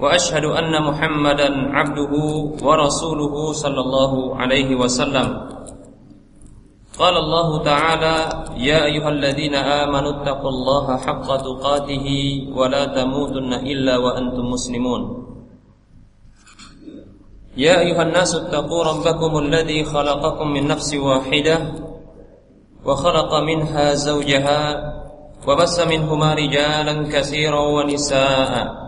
وأشهد أن محمدا عبده ورسوله صلى الله عليه وسلم. قال الله تعالى يا أيها الذين آمنوا اتقوا الله حق تقاته ولا تموتن إلا وأنتم مسلمون. يا أيها الناس اتقوا ربكم الذي خلقكم من نفس واحدة وخلق منها زوجها وبث منهما رجالا كثيرا ونساء.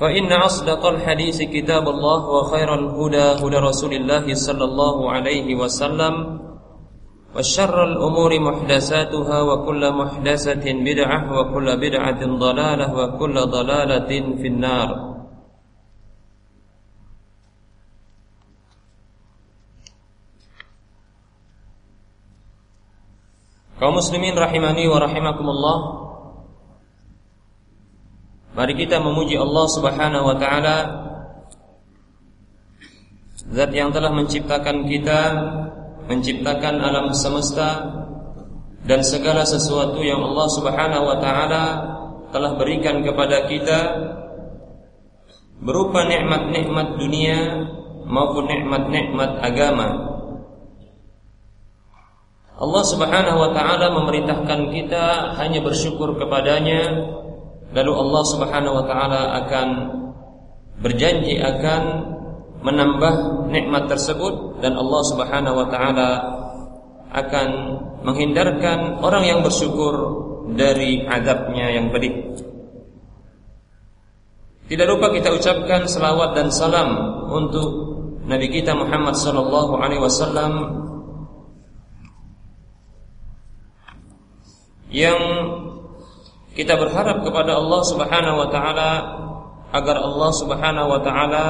فإن أصدق الحديث كتاب الله وخير الهدى هدى رسول الله صلى الله عليه وسلم وشر الأمور محدثاتها وكل محدثة بدعة وكل بدعة ضلالة وكل ضلالة في النار. kaum muslimin rahimani wa rahimakumullah Mari kita memuji Allah Subhanahu wa taala Zat yang telah menciptakan kita, menciptakan alam semesta dan segala sesuatu yang Allah Subhanahu wa taala telah berikan kepada kita berupa nikmat-nikmat dunia maupun nikmat-nikmat agama. Allah Subhanahu wa taala memerintahkan kita hanya bersyukur kepadanya Lalu Allah Subhanahu wa taala akan berjanji akan menambah nikmat tersebut dan Allah Subhanahu wa taala akan menghindarkan orang yang bersyukur dari azabnya yang pedih. Tidak lupa kita ucapkan selawat dan salam untuk Nabi kita Muhammad sallallahu alaihi wasallam yang kita berharap kepada Allah Subhanahu wa taala agar Allah Subhanahu wa taala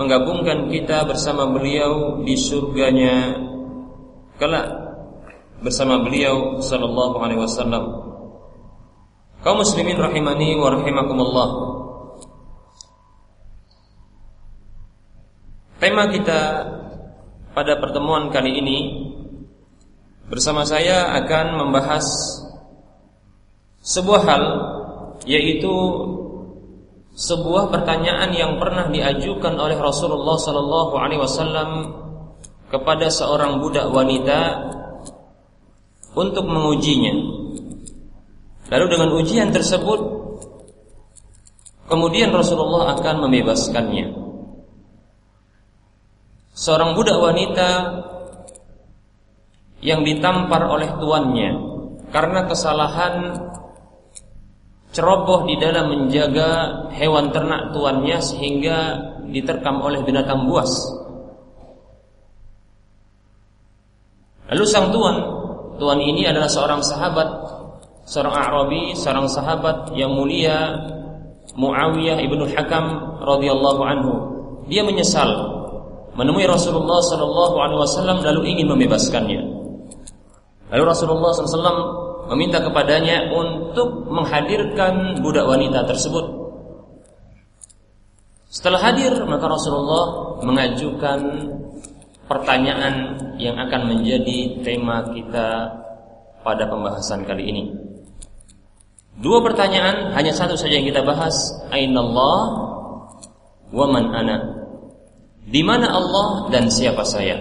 menggabungkan kita bersama beliau di surganya kelak bersama beliau sallallahu alaihi wasallam. Kaum muslimin rahimani wa rahimakumullah. Tema kita pada pertemuan kali ini bersama saya akan membahas sebuah hal yaitu sebuah pertanyaan yang pernah diajukan oleh Rasulullah sallallahu alaihi wasallam kepada seorang budak wanita untuk mengujinya. Lalu dengan ujian tersebut kemudian Rasulullah akan membebaskannya. Seorang budak wanita yang ditampar oleh tuannya karena kesalahan ceroboh di dalam menjaga hewan ternak tuannya sehingga diterkam oleh binatang buas. Lalu sang tuan, tuan ini adalah seorang sahabat, seorang Arabi, seorang sahabat yang mulia, Muawiyah ibnu Hakam radhiyallahu anhu. Dia menyesal menemui Rasulullah sallallahu alaihi wasallam lalu ingin membebaskannya. Lalu Rasulullah SAW meminta kepadanya untuk menghadirkan budak wanita tersebut. Setelah hadir, maka Rasulullah mengajukan pertanyaan yang akan menjadi tema kita pada pembahasan kali ini. Dua pertanyaan, hanya satu saja yang kita bahas, Ainallah wa man ana. Di mana Allah dan siapa saya?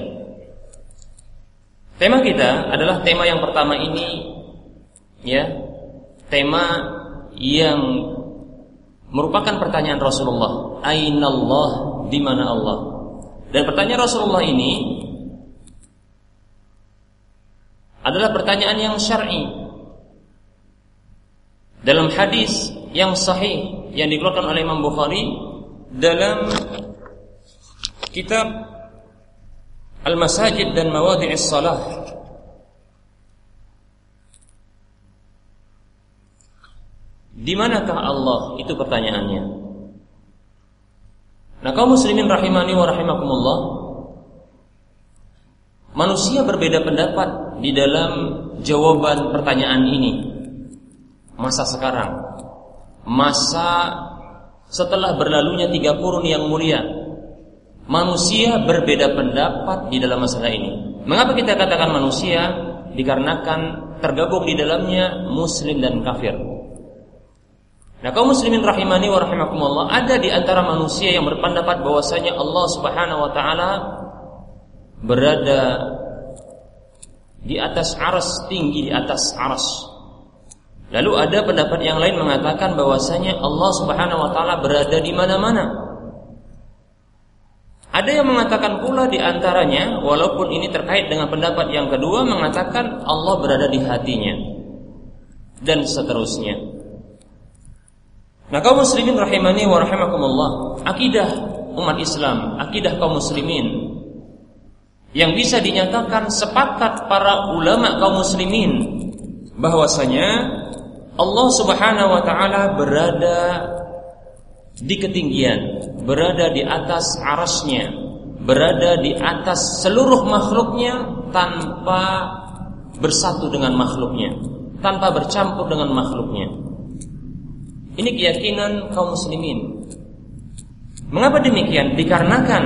Tema kita adalah tema yang pertama ini ya. Tema yang merupakan pertanyaan Rasulullah. Ainallah di mana Allah? Dan pertanyaan Rasulullah ini adalah pertanyaan yang syar'i. Dalam hadis yang sahih yang dikeluarkan oleh Imam Bukhari dalam kitab Al-Masajid dan Mawadhi'is Salah Di manakah Allah? Itu pertanyaannya. Nah, kaum muslimin rahimani wa rahimakumullah, manusia berbeda pendapat di dalam jawaban pertanyaan ini. Masa sekarang, masa setelah berlalunya tiga kurun yang mulia, manusia berbeda pendapat di dalam masalah ini. Mengapa kita katakan manusia? Dikarenakan tergabung di dalamnya muslim dan kafir. Nah, kaum muslimin rahimani wa rahimakumullah, ada di antara manusia yang berpendapat bahwasanya Allah Subhanahu wa taala berada di atas aras tinggi di atas aras. Lalu ada pendapat yang lain mengatakan bahwasanya Allah Subhanahu wa taala berada di mana-mana. Ada yang mengatakan pula di antaranya walaupun ini terkait dengan pendapat yang kedua mengatakan Allah berada di hatinya dan seterusnya. Nah kaum muslimin rahimani wa rahimakumullah Akidah umat Islam Akidah kaum muslimin Yang bisa dinyatakan sepakat para ulama kaum muslimin bahwasanya Allah subhanahu wa ta'ala berada di ketinggian Berada di atas arasnya Berada di atas seluruh makhluknya Tanpa bersatu dengan makhluknya Tanpa bercampur dengan makhluknya ini keyakinan kaum muslimin. Mengapa demikian? Dikarenakan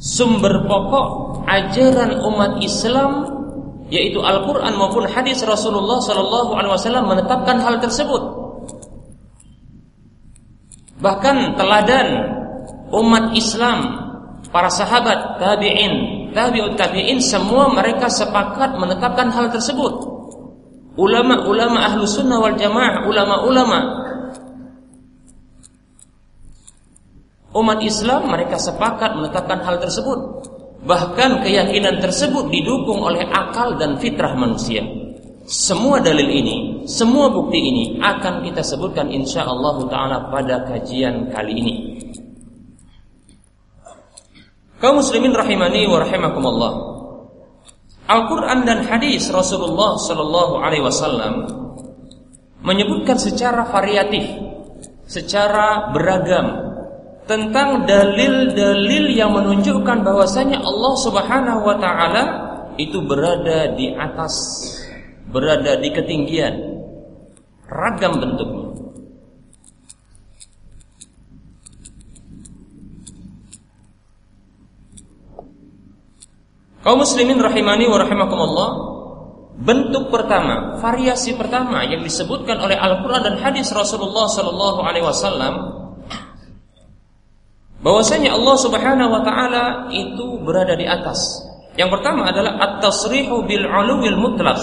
sumber pokok ajaran umat Islam yaitu Al-Qur'an maupun hadis Rasulullah sallallahu alaihi wasallam menetapkan hal tersebut. Bahkan teladan umat Islam, para sahabat, tabi'in, tabi'ut tabi'in semua mereka sepakat menetapkan hal tersebut. Ulama-ulama ahlu sunnah wal jamaah, ulama-ulama Umat Islam mereka sepakat menetapkan hal tersebut. Bahkan keyakinan tersebut didukung oleh akal dan fitrah manusia. Semua dalil ini, semua bukti ini akan kita sebutkan insya Allah Taala pada kajian kali ini. Kaum muslimin rahimani wa rahimakumullah. Al-Quran dan hadis Rasulullah Sallallahu Alaihi Wasallam menyebutkan secara variatif, secara beragam tentang dalil-dalil yang menunjukkan bahwasanya Allah Subhanahu wa taala itu berada di atas, berada di ketinggian, ragam bentuknya. Kaum muslimin rahimani wa rahimakumullah, bentuk pertama, variasi pertama yang disebutkan oleh Al-Qur'an dan hadis Rasulullah sallallahu alaihi wasallam bahwasanya Allah Subhanahu wa taala itu berada di atas. Yang pertama adalah at-tasrihu bil 'uluwil mutlaq.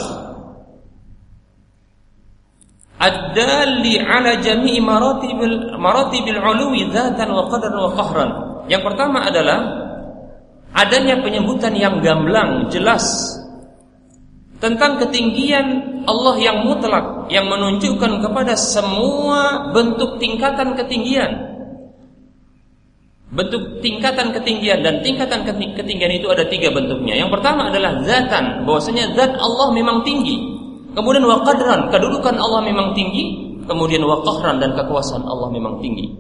Ad-dalli 'ala jami'i maratibil maratibil 'uluwi dzatan wa qadran wa qahran. Yang pertama adalah adanya penyebutan yang gamblang, jelas tentang ketinggian Allah yang mutlak yang menunjukkan kepada semua bentuk tingkatan ketinggian Bentuk tingkatan ketinggian dan tingkatan ketinggian itu ada tiga bentuknya. Yang pertama adalah zatan, bahwasanya zat Allah memang tinggi. Kemudian waqadran, kedudukan Allah memang tinggi. Kemudian waqahran dan kekuasaan Allah memang tinggi.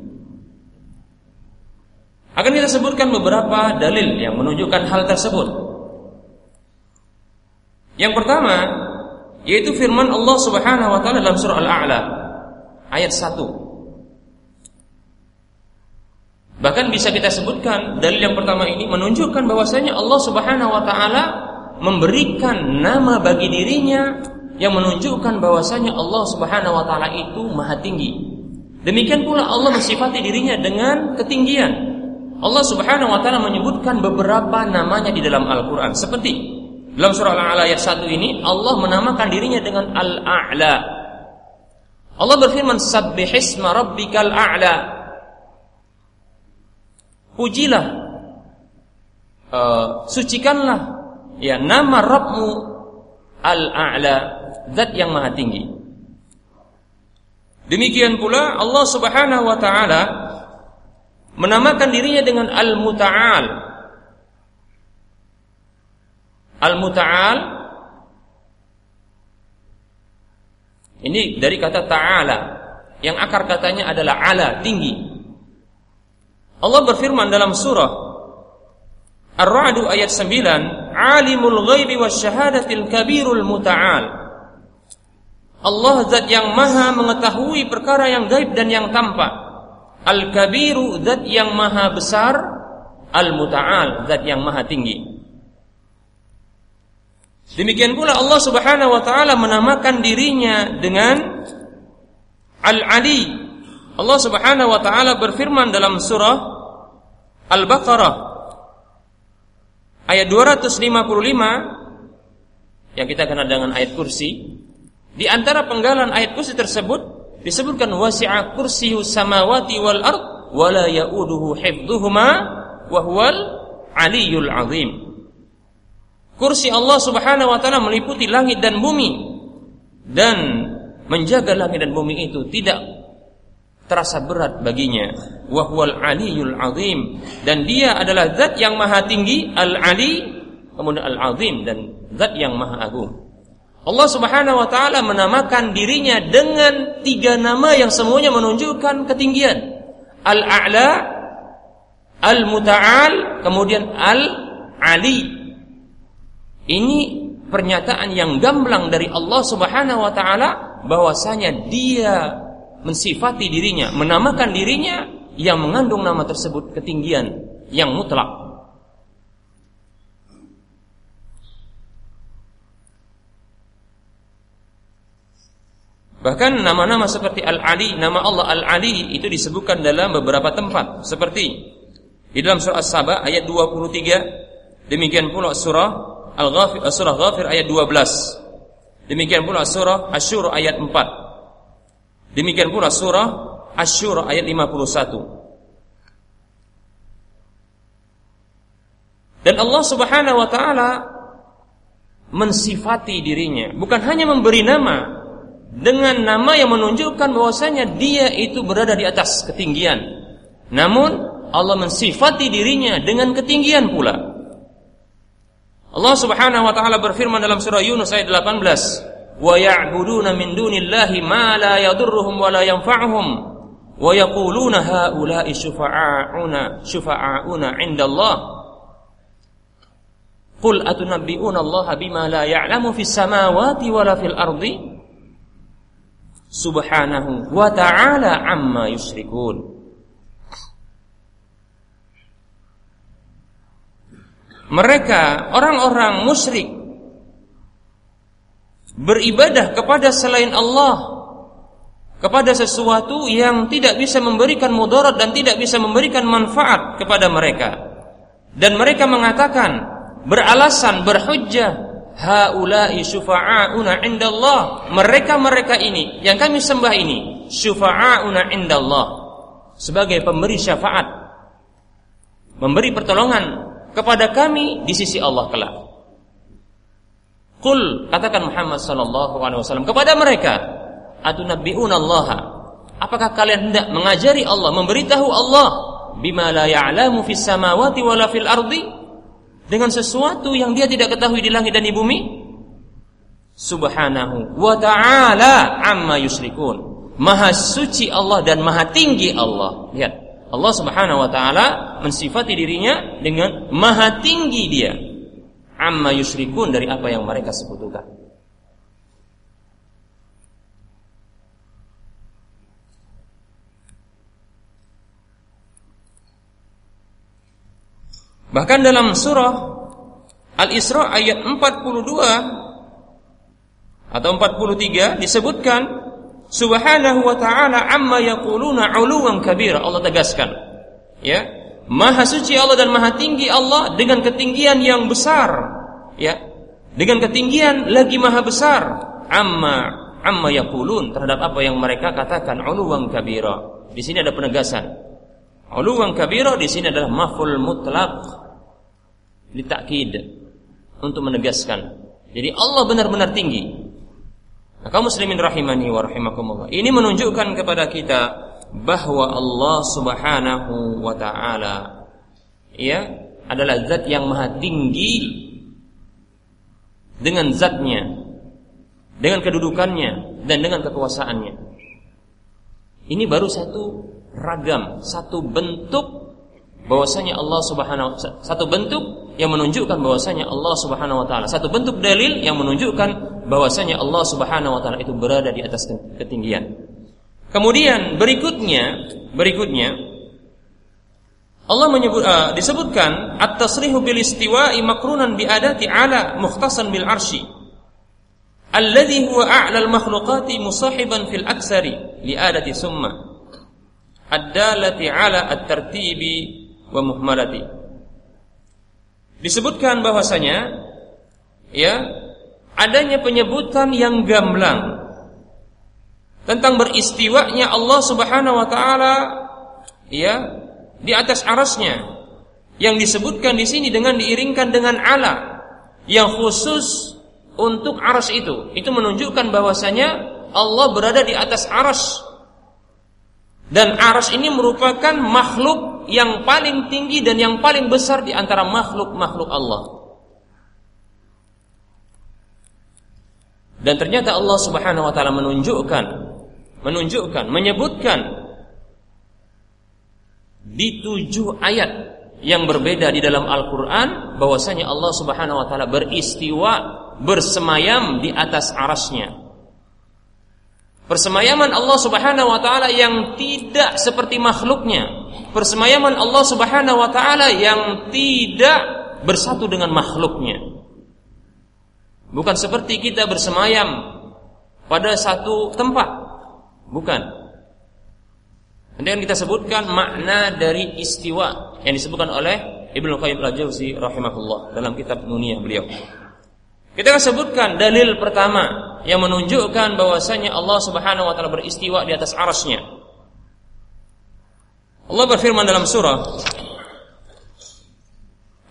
Akan kita sebutkan beberapa dalil yang menunjukkan hal tersebut. Yang pertama yaitu firman Allah Subhanahu wa taala dalam surah Al-A'la ayat 1. Bahkan bisa kita sebutkan dalil yang pertama ini menunjukkan bahwasanya Allah Subhanahu wa taala memberikan nama bagi dirinya yang menunjukkan bahwasanya Allah Subhanahu wa taala itu maha tinggi. Demikian pula Allah mensifati dirinya dengan ketinggian. Allah Subhanahu wa taala menyebutkan beberapa namanya di dalam Al-Qur'an seperti dalam surah Al-A'la ayat 1 ini Allah menamakan dirinya dengan Al-A'la. Allah berfirman sabbihisma rabbikal a'la pujilah uh, sucikanlah ya nama Rabbmu al-a'la, zat yang maha tinggi. Demikian pula Allah Subhanahu wa taala menamakan dirinya dengan Al-Muta'al. Al-Muta'al ini dari kata ta'ala yang akar katanya adalah ala, tinggi. Allah berfirman dalam surah Ar-Ra'd ayat 9, "Alimul ghaibi wasyahadatil kabirul muta'al." Allah zat yang maha mengetahui perkara yang gaib dan yang tampak. Al-Kabiru zat yang maha besar Al-Muta'al zat yang maha tinggi Demikian pula Allah subhanahu wa ta'ala menamakan dirinya dengan Al-Ali Allah subhanahu wa ta'ala berfirman dalam surah Al-Baqarah Ayat 255 Yang kita kenal dengan ayat kursi Di antara penggalan ayat kursi tersebut disebutkan wasi'a kursiyus samawati wal ard wala yauduhu hifdhuhuma wa huwal aliyul azim. Kursi Allah Subhanahu wa taala meliputi langit dan bumi dan menjaga langit dan bumi itu tidak terasa berat baginya wa huwal aliyul azim dan dia adalah zat yang maha tinggi al ali kemudian al azim dan zat yang maha agung Allah Subhanahu wa taala menamakan dirinya dengan tiga nama yang semuanya menunjukkan ketinggian. Al-A'la, Al-Muta'al, kemudian Al-Ali. Ini pernyataan yang gamblang dari Allah Subhanahu wa taala bahwasanya dia mensifati dirinya, menamakan dirinya yang mengandung nama tersebut ketinggian yang mutlak. Bahkan nama-nama seperti Al-Ali, nama Allah Al-Ali itu disebutkan dalam beberapa tempat seperti di dalam surah As-Saba ayat 23, demikian pula surah Al-Ghafir surah Ghafir ayat 12. Demikian pula surah Asy-Syura ayat 4. Demikian pula surah Asy-Syura ayat 51. Dan Allah Subhanahu wa taala mensifati dirinya, bukan hanya memberi nama, dengan nama yang menunjukkan bahwasanya dia itu berada di atas ketinggian. Namun Allah mensifati dirinya dengan ketinggian pula. Allah Subhanahu wa taala berfirman dalam surah Yunus ayat 18, "Wa ya'buduna min dunillahi ma la yadurruhum wa la yanfa'uhum wa yaquluna haula'i 'indallah." Qul atunabbi'una Allah la ya'lamu fis samawati wa la fil ardi? subhanahu wa ta'ala amma yusyrikun. Mereka orang-orang musyrik beribadah kepada selain Allah kepada sesuatu yang tidak bisa memberikan mudarat dan tidak bisa memberikan manfaat kepada mereka. Dan mereka mengatakan beralasan berhujjah haula'i syufa'auna indallah. Mereka-mereka ini yang kami sembah ini syufa'auna indallah. Sebagai pemberi syafaat memberi pertolongan kepada kami di sisi Allah kelak Qul katakan Muhammad sallallahu alaihi wasallam kepada mereka atunabbi'una Allah apakah kalian hendak mengajari Allah memberitahu Allah bima la ya'lamu fis samawati wala fil ardi dengan sesuatu yang dia tidak ketahui di langit dan di bumi? Subhanahu wa ta'ala amma yusyrikun. Maha suci Allah dan maha tinggi Allah. Lihat, Allah Subhanahu wa taala mensifati dirinya dengan maha tinggi dia. Amma yusyrikun dari apa yang mereka sekutukan. Bahkan dalam surah Al-Isra ayat 42 atau 43 disebutkan Subhanahu wa ta'ala amma yaquluna 'uluwan kabira. Allah tegaskan. Ya. Maha suci Allah dan maha tinggi Allah dengan ketinggian yang besar. Ya. Dengan ketinggian lagi maha besar. Amma amma yaqulun terhadap apa yang mereka katakan 'uluwan kabira. Di sini ada penegasan. 'Uluwan kabira di sini adalah maf'ul mutlaq litakid untuk menegaskan Jadi Allah benar-benar tinggi. Nah, muslimin rahimani wa rahimakumullah. Ini menunjukkan kepada kita bahwa Allah Subhanahu wa taala ya adalah zat yang maha tinggi dengan zatnya, dengan kedudukannya dan dengan kekuasaannya. Ini baru satu ragam, satu bentuk bahwasanya Allah Subhanahu satu bentuk yang menunjukkan bahwasanya Allah Subhanahu wa taala, satu bentuk dalil yang menunjukkan bahwasanya Allah Subhanahu wa taala itu berada di atas ketinggian. Kemudian berikutnya, berikutnya Allah menyebut uh, disebutkan at-tasrihu bil istiwa'i makrunan bi adati ala mukhtasan bil arsy alladhi huwa a'la al makhluqati musahiban fil aksari li adati summa ad-dalati ala at-tartibi wa muhmalati. Disebutkan bahwasanya ya adanya penyebutan yang gamblang tentang beristiwanya Allah Subhanahu wa taala ya di atas arasnya yang disebutkan di sini dengan diiringkan dengan ala yang khusus untuk aras itu itu menunjukkan bahwasanya Allah berada di atas aras dan aras ini merupakan makhluk yang paling tinggi dan yang paling besar di antara makhluk-makhluk Allah. Dan ternyata Allah Subhanahu wa taala menunjukkan menunjukkan, menyebutkan di tujuh ayat yang berbeda di dalam Al-Quran bahwasanya Allah Subhanahu Wa Taala beristiwa bersemayam di atas arasnya. Persemayaman Allah Subhanahu wa taala yang tidak seperti makhluknya. Persemayaman Allah Subhanahu wa taala yang tidak bersatu dengan makhluknya. Bukan seperti kita bersemayam pada satu tempat. Bukan. Dan kita sebutkan makna dari istiwa yang disebutkan oleh Ibnu Qayyim al-Jauzi rahimahullah dalam kitab Nunia beliau. Kita akan sebutkan dalil pertama yang menunjukkan bahwasanya Allah Subhanahu wa taala beristiwa di atas arasnya. Allah berfirman dalam surah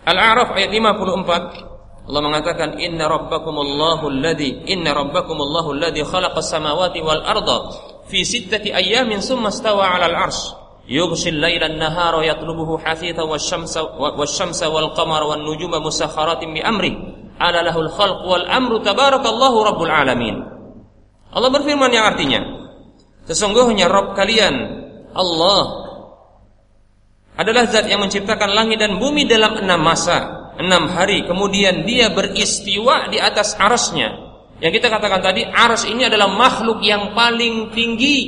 Al-A'raf ayat 54 Allah mengatakan inna rabbakumullahu alladhi inna rabbakumullahu alladhi khalaqas samawati wal arda fi sittati ayyamin summa stawa 'alal 'arsy yughshi al-laila an-nahara yatlubuhu hasithan wasyamsa wasyamsa wal qamara wan nujuma musakhkharatin bi amri ala lahul khalq wal amru tabarakallahu rabbul alamin. Allah berfirman yang artinya, sesungguhnya Rabb kalian Allah adalah zat yang menciptakan langit dan bumi dalam enam masa, enam hari. Kemudian dia beristiwa di atas arasnya. Yang kita katakan tadi, aras ini adalah makhluk yang paling tinggi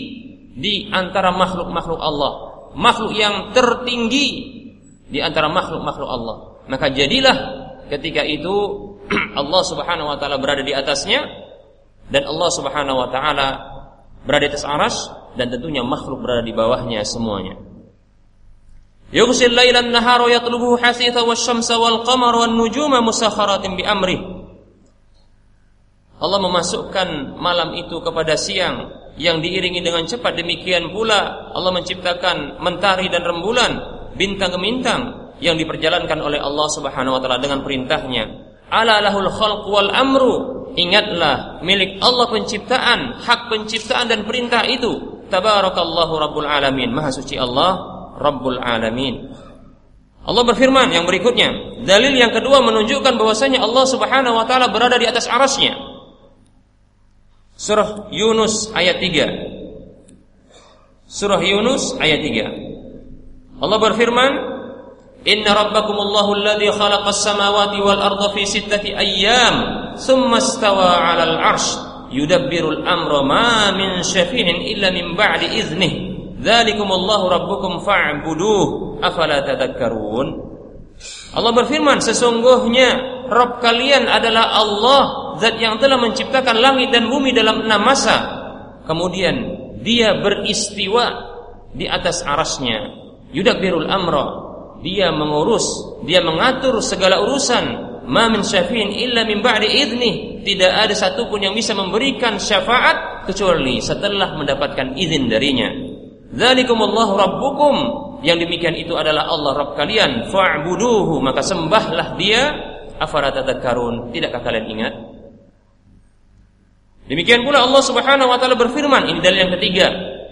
di antara makhluk-makhluk Allah. Makhluk yang tertinggi di antara makhluk-makhluk Allah. Maka jadilah ketika itu Allah Subhanahu wa taala berada di atasnya dan Allah Subhanahu wa taala berada di atas aras dan tentunya makhluk berada di bawahnya semuanya. Yughsil lailan nahara yatlubuhu hasitha wasyamsa wal qamara wan nujuma musakharatin bi amri. Allah memasukkan malam itu kepada siang yang diiringi dengan cepat. Demikian pula Allah menciptakan mentari dan rembulan bintang gemintang yang diperjalankan oleh Allah Subhanahu wa taala dengan perintahnya. Ala lahul khalq wal amru ingatlah milik Allah penciptaan hak penciptaan dan perintah itu. Tabarakallahu rabbul alamin. Maha suci Allah rabbul alamin. Allah berfirman yang berikutnya. Dalil yang kedua menunjukkan bahwasanya Allah Subhanahu wa taala berada di atas arasnya Surah Yunus ayat 3 Surah Yunus ayat 3 Allah berfirman Inna rabbakumullahu alladhi khalaqas samawati wal arda fi sittati ayyam thumma istawa 'alal 'arsy yudabbirul amra ma min syafi'in illa min ba'di idznih dzalikumullahu rabbukum fa'buduh afala tadhakkarun Allah berfirman sesungguhnya Rabb kalian adalah Allah zat yang telah menciptakan langit dan bumi dalam enam masa kemudian dia beristiwa di atas arasnya yudabbirul amra dia mengurus, dia mengatur segala urusan. Ma min syafi'in illa min ba'di idni. Tidak ada satupun yang bisa memberikan syafaat kecuali setelah mendapatkan izin darinya. Dzalikumullahu rabbukum. Yang demikian itu adalah Allah Rabb kalian. Fa'buduhu, maka sembahlah Dia. Afala tadhakkarun? Tidakkah kalian ingat? Demikian pula Allah Subhanahu wa taala berfirman, ini dalil yang ketiga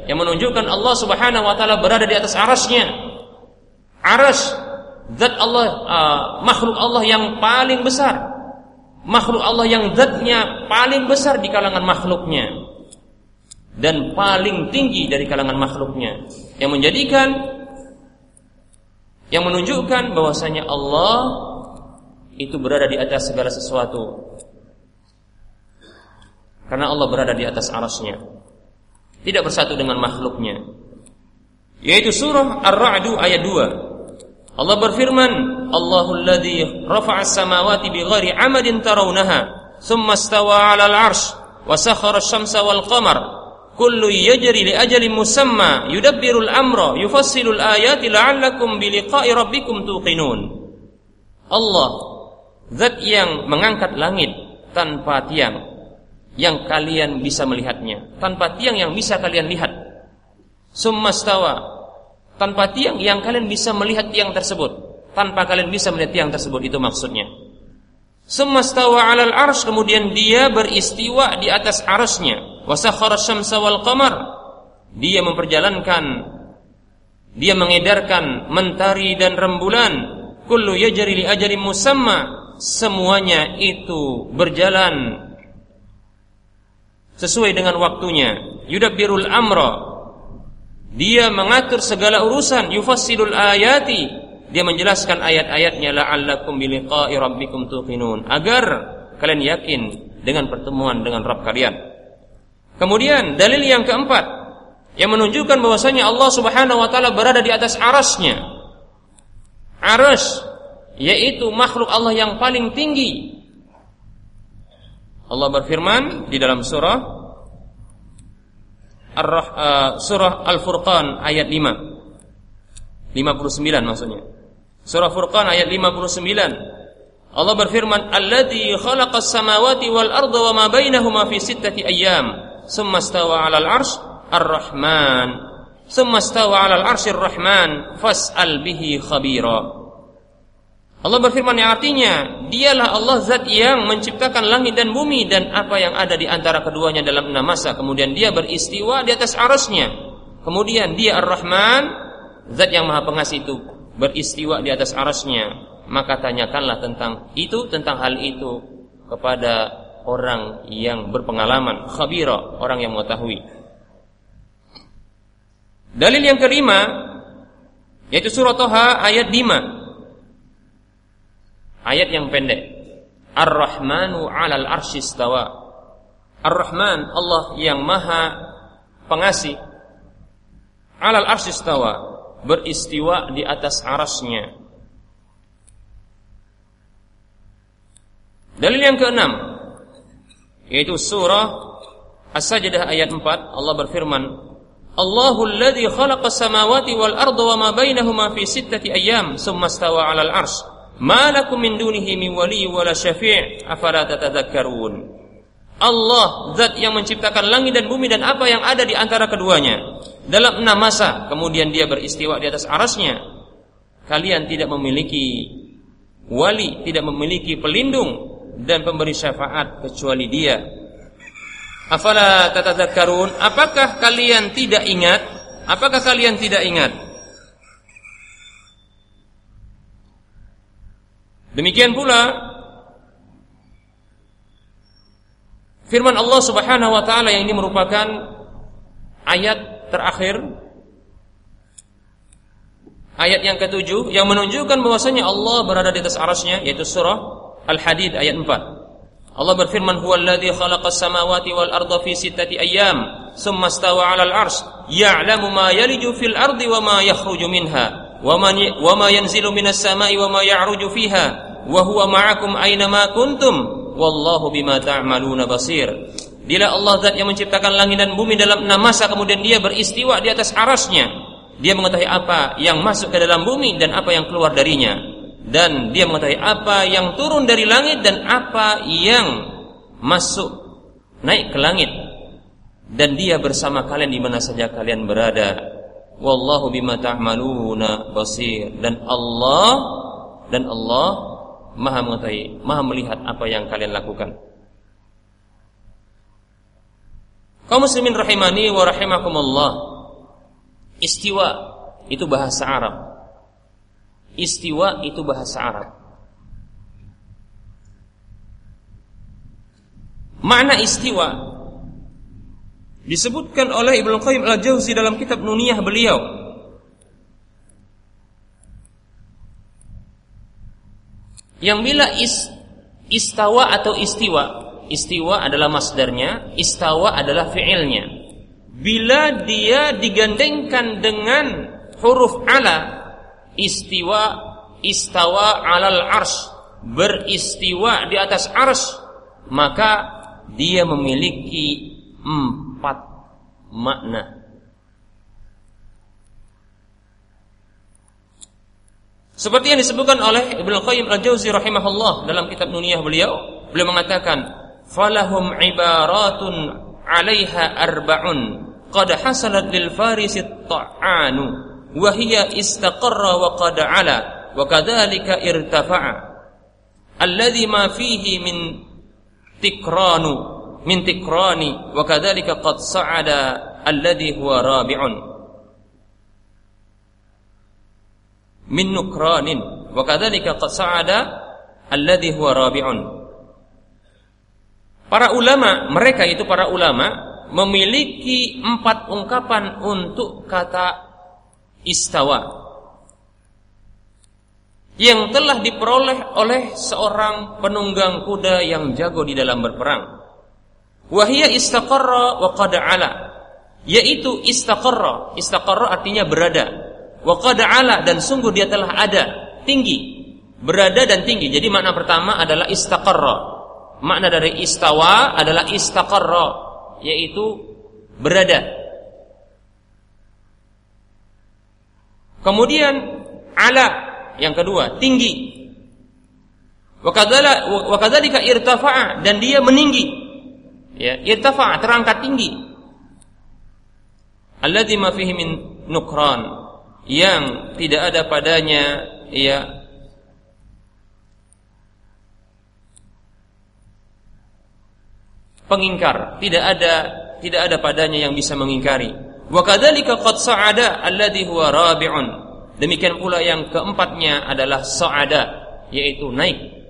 yang menunjukkan Allah Subhanahu wa taala berada di atas arasnya. Aras zat Allah uh, makhluk Allah yang paling besar. Makhluk Allah yang zatnya paling besar di kalangan makhluknya dan paling tinggi dari kalangan makhluknya. Yang menjadikan yang menunjukkan bahwasanya Allah itu berada di atas segala sesuatu. Karena Allah berada di atas arasnya. Tidak bersatu dengan makhluknya. Yaitu surah Ar-Ra'd ayat 2 Allah berfirman Allahul ladzi rafa'a as-samawati bighairi 'amadin tarawnaha thumma istawa 'alal 'arsy wa sakhara asy-syamsa wal qamar kullu yajri li ajalin musamma yudabbirul amra yufassilul ayati la'allakum bi liqa'i rabbikum tuqinun. Allah zat yang mengangkat langit tanpa tiang yang kalian bisa melihatnya tanpa tiang yang bisa kalian lihat. Summastawa tanpa tiang yang kalian bisa melihat tiang tersebut tanpa kalian bisa melihat tiang tersebut itu maksudnya. Summastawa 'alal arsh kemudian dia beristiwa di atas arasnya wasakhara syamsa wal qamar dia memperjalankan dia mengedarkan mentari dan rembulan kullu yajri li ajalin musamma semuanya itu berjalan sesuai dengan waktunya. Yudabbirul amra. Dia mengatur segala urusan, yufassilul ayati. Dia menjelaskan ayat-ayatnya la'allakum biliqa'i rabbikum tuqinun agar kalian yakin dengan pertemuan dengan Rabb kalian. Kemudian dalil yang keempat yang menunjukkan bahwasanya Allah Subhanahu wa taala berada di atas arasnya. Aras yaitu makhluk Allah yang paling tinggi Allah berfirman di dalam surah uh, surah Al-Furqan ayat 5. 59 maksudnya. Surah Furqan ayat 59. Allah berfirman, "Alladzi khalaqas samawati wal arda wa ma bainahuma fi sittati ayyam, tsumma stawa 'alal 'arsy Ar-Rahman." Tsumma stawa 'alal 'arsyir Rahman fas'al bihi khabira. Allah berfirman yang artinya, dialah Allah zat yang menciptakan langit dan bumi dan apa yang ada di antara keduanya dalam enam masa. Kemudian dia beristiwa di atas arasnya. Kemudian dia Ar-Rahman, zat yang maha pengasih itu, beristiwa di atas arasnya. Maka tanyakanlah tentang itu, tentang hal itu kepada orang yang berpengalaman, khabira, orang yang mengetahui. Dalil yang kelima, yaitu surah Toha ayat 5. Ayat yang pendek. Ar-Rahmanu 'alal arsyistawa. Ar-Rahman Allah yang Maha Pengasih 'alal arsyistawa beristiwa di atas arasnya. Dalil yang keenam yaitu surah As-Sajdah ayat 4 Allah berfirman Allahul ladzi khalaqas samawati wal arda wa ma bainahuma fi sittati ayyam tsumma stawa 'alal arsy Malakum min dunihi min wali wala syafi' afala tatadzakkarun. Allah zat yang menciptakan langit dan bumi dan apa yang ada di antara keduanya. Dalam enam masa kemudian dia beristiwa di atas arasnya. Kalian tidak memiliki wali tidak memiliki pelindung dan pemberi syafaat kecuali dia. Afala tatadzakkarun? Apakah kalian tidak ingat? Apakah kalian tidak ingat? Demikian pula firman Allah Subhanahu wa taala yang ini merupakan ayat terakhir ayat yang ketujuh yang menunjukkan bahwasanya Allah berada di atas arasnya yaitu surah Al-Hadid ayat 4. Allah berfirman huwallazi khalaqas samawati wal arda fi sittati ayyam thumma stawa 'alal 'arsy ya'lamu ma yaliju fil ardi wa ma yakhruju minha wa ma yanzilu minas sama'i wa ma ya'ruju fiha wa huwa ma'akum aina ma kuntum wallahu bima ta'maluna basir Dialah Allah zat yang menciptakan langit dan bumi dalam enam masa kemudian dia beristiwa di atas arasnya dia mengetahui apa yang masuk ke dalam bumi dan apa yang keluar darinya dan dia mengetahui apa yang turun dari langit dan apa yang masuk naik ke langit dan dia bersama kalian di mana saja kalian berada wallahu bima ta'maluna basir dan Allah dan Allah Maha mengetahui, Maha melihat apa yang kalian lakukan. Kaum muslimin rahimani wa rahimakumullah. Istiwa itu bahasa Arab. Istiwa itu bahasa Arab. Makna istiwa disebutkan oleh Ibnu Qayyim Al-Jauzi dalam kitab Nuniyah beliau. Yang bila is, istawa atau istiwa, istiwa adalah masdarnya, istawa adalah fi'ilnya. Bila dia digandengkan dengan huruf ala, istiwa, istawa alal ars, beristiwa di atas ars, maka dia memiliki empat makna. Seperti yang disebutkan oleh Ibnu Qayyim Al-Jauzi rahimahullah dalam kitab Nuniyah beliau, beliau mengatakan, "Falahum ibaratun 'alaiha arba'un. Qad hasalat lil farisi ta'anu 'ala wa kadzalika irtafa'a. Alladhi ma fihi min tikranu min tikrani wa kadzalika qad sa'ada alladhi huwa rabi'un. Min nukranin wa kadzalika qad sa'ada alladhi huwa rabi'un. Para ulama, mereka itu para ulama memiliki empat ungkapan untuk kata istawa yang telah diperoleh oleh seorang penunggang kuda yang jago di dalam berperang. Wahia istaqarra wa qad ala. Yaitu istaqarra. Istaqarra artinya berada. Wa qad ala dan sungguh dia telah ada, tinggi. Berada dan tinggi. Jadi makna pertama adalah istaqarra. Makna dari istawa adalah istaqarra, yaitu berada. Kemudian ala yang kedua, tinggi. Wa kadzalika irtafa'a dan dia meninggi. Ya, irtafa'a terangkat tinggi. Alladzi ma fihi yang tidak ada padanya ya pengingkar, tidak ada tidak ada padanya yang bisa mengingkari. Wa kadzalika qad sa'ada alladzi huwa rabi'un Demikian pula yang keempatnya adalah sa'ada yaitu naik.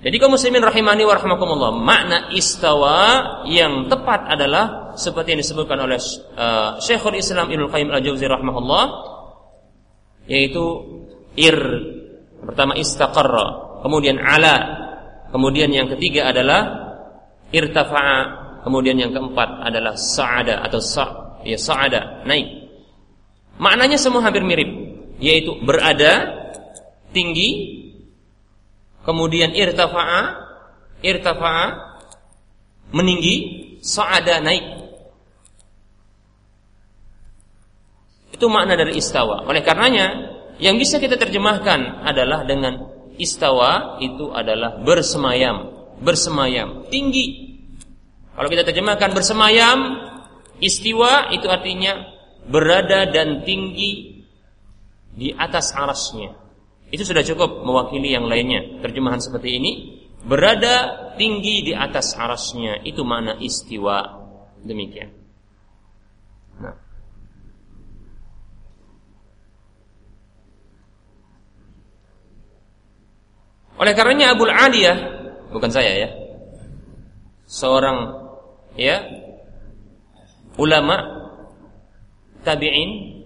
Jadi kaum muslimin rahimani wa rahimakumullah, makna istawa yang tepat adalah seperti yang disebutkan oleh uh, Syekhul Islam Ibnu Qayyim Al-Jauzi rahimahullah yaitu ir pertama istaqarra, kemudian ala, kemudian yang ketiga adalah irtafa'a, kemudian yang keempat adalah sa'ada atau sa' ya sa'ada, naik. Maknanya semua hampir mirip. Yaitu berada tinggi kemudian irtafa'a irtafa'a meninggi sa'ada naik. Itu makna dari istawa. Oleh karenanya yang bisa kita terjemahkan adalah dengan istawa itu adalah bersemayam. Bersemayam. Tinggi. Kalau kita terjemahkan bersemayam istiwa itu artinya berada dan tinggi di atas arasnya. Itu sudah cukup mewakili yang lainnya. Terjemahan seperti ini berada tinggi di atas arasnya itu mana istiwa. Demikian. Nah. Oleh karenanya Abu Aliyah bukan saya ya. Seorang ya ulama tabi'in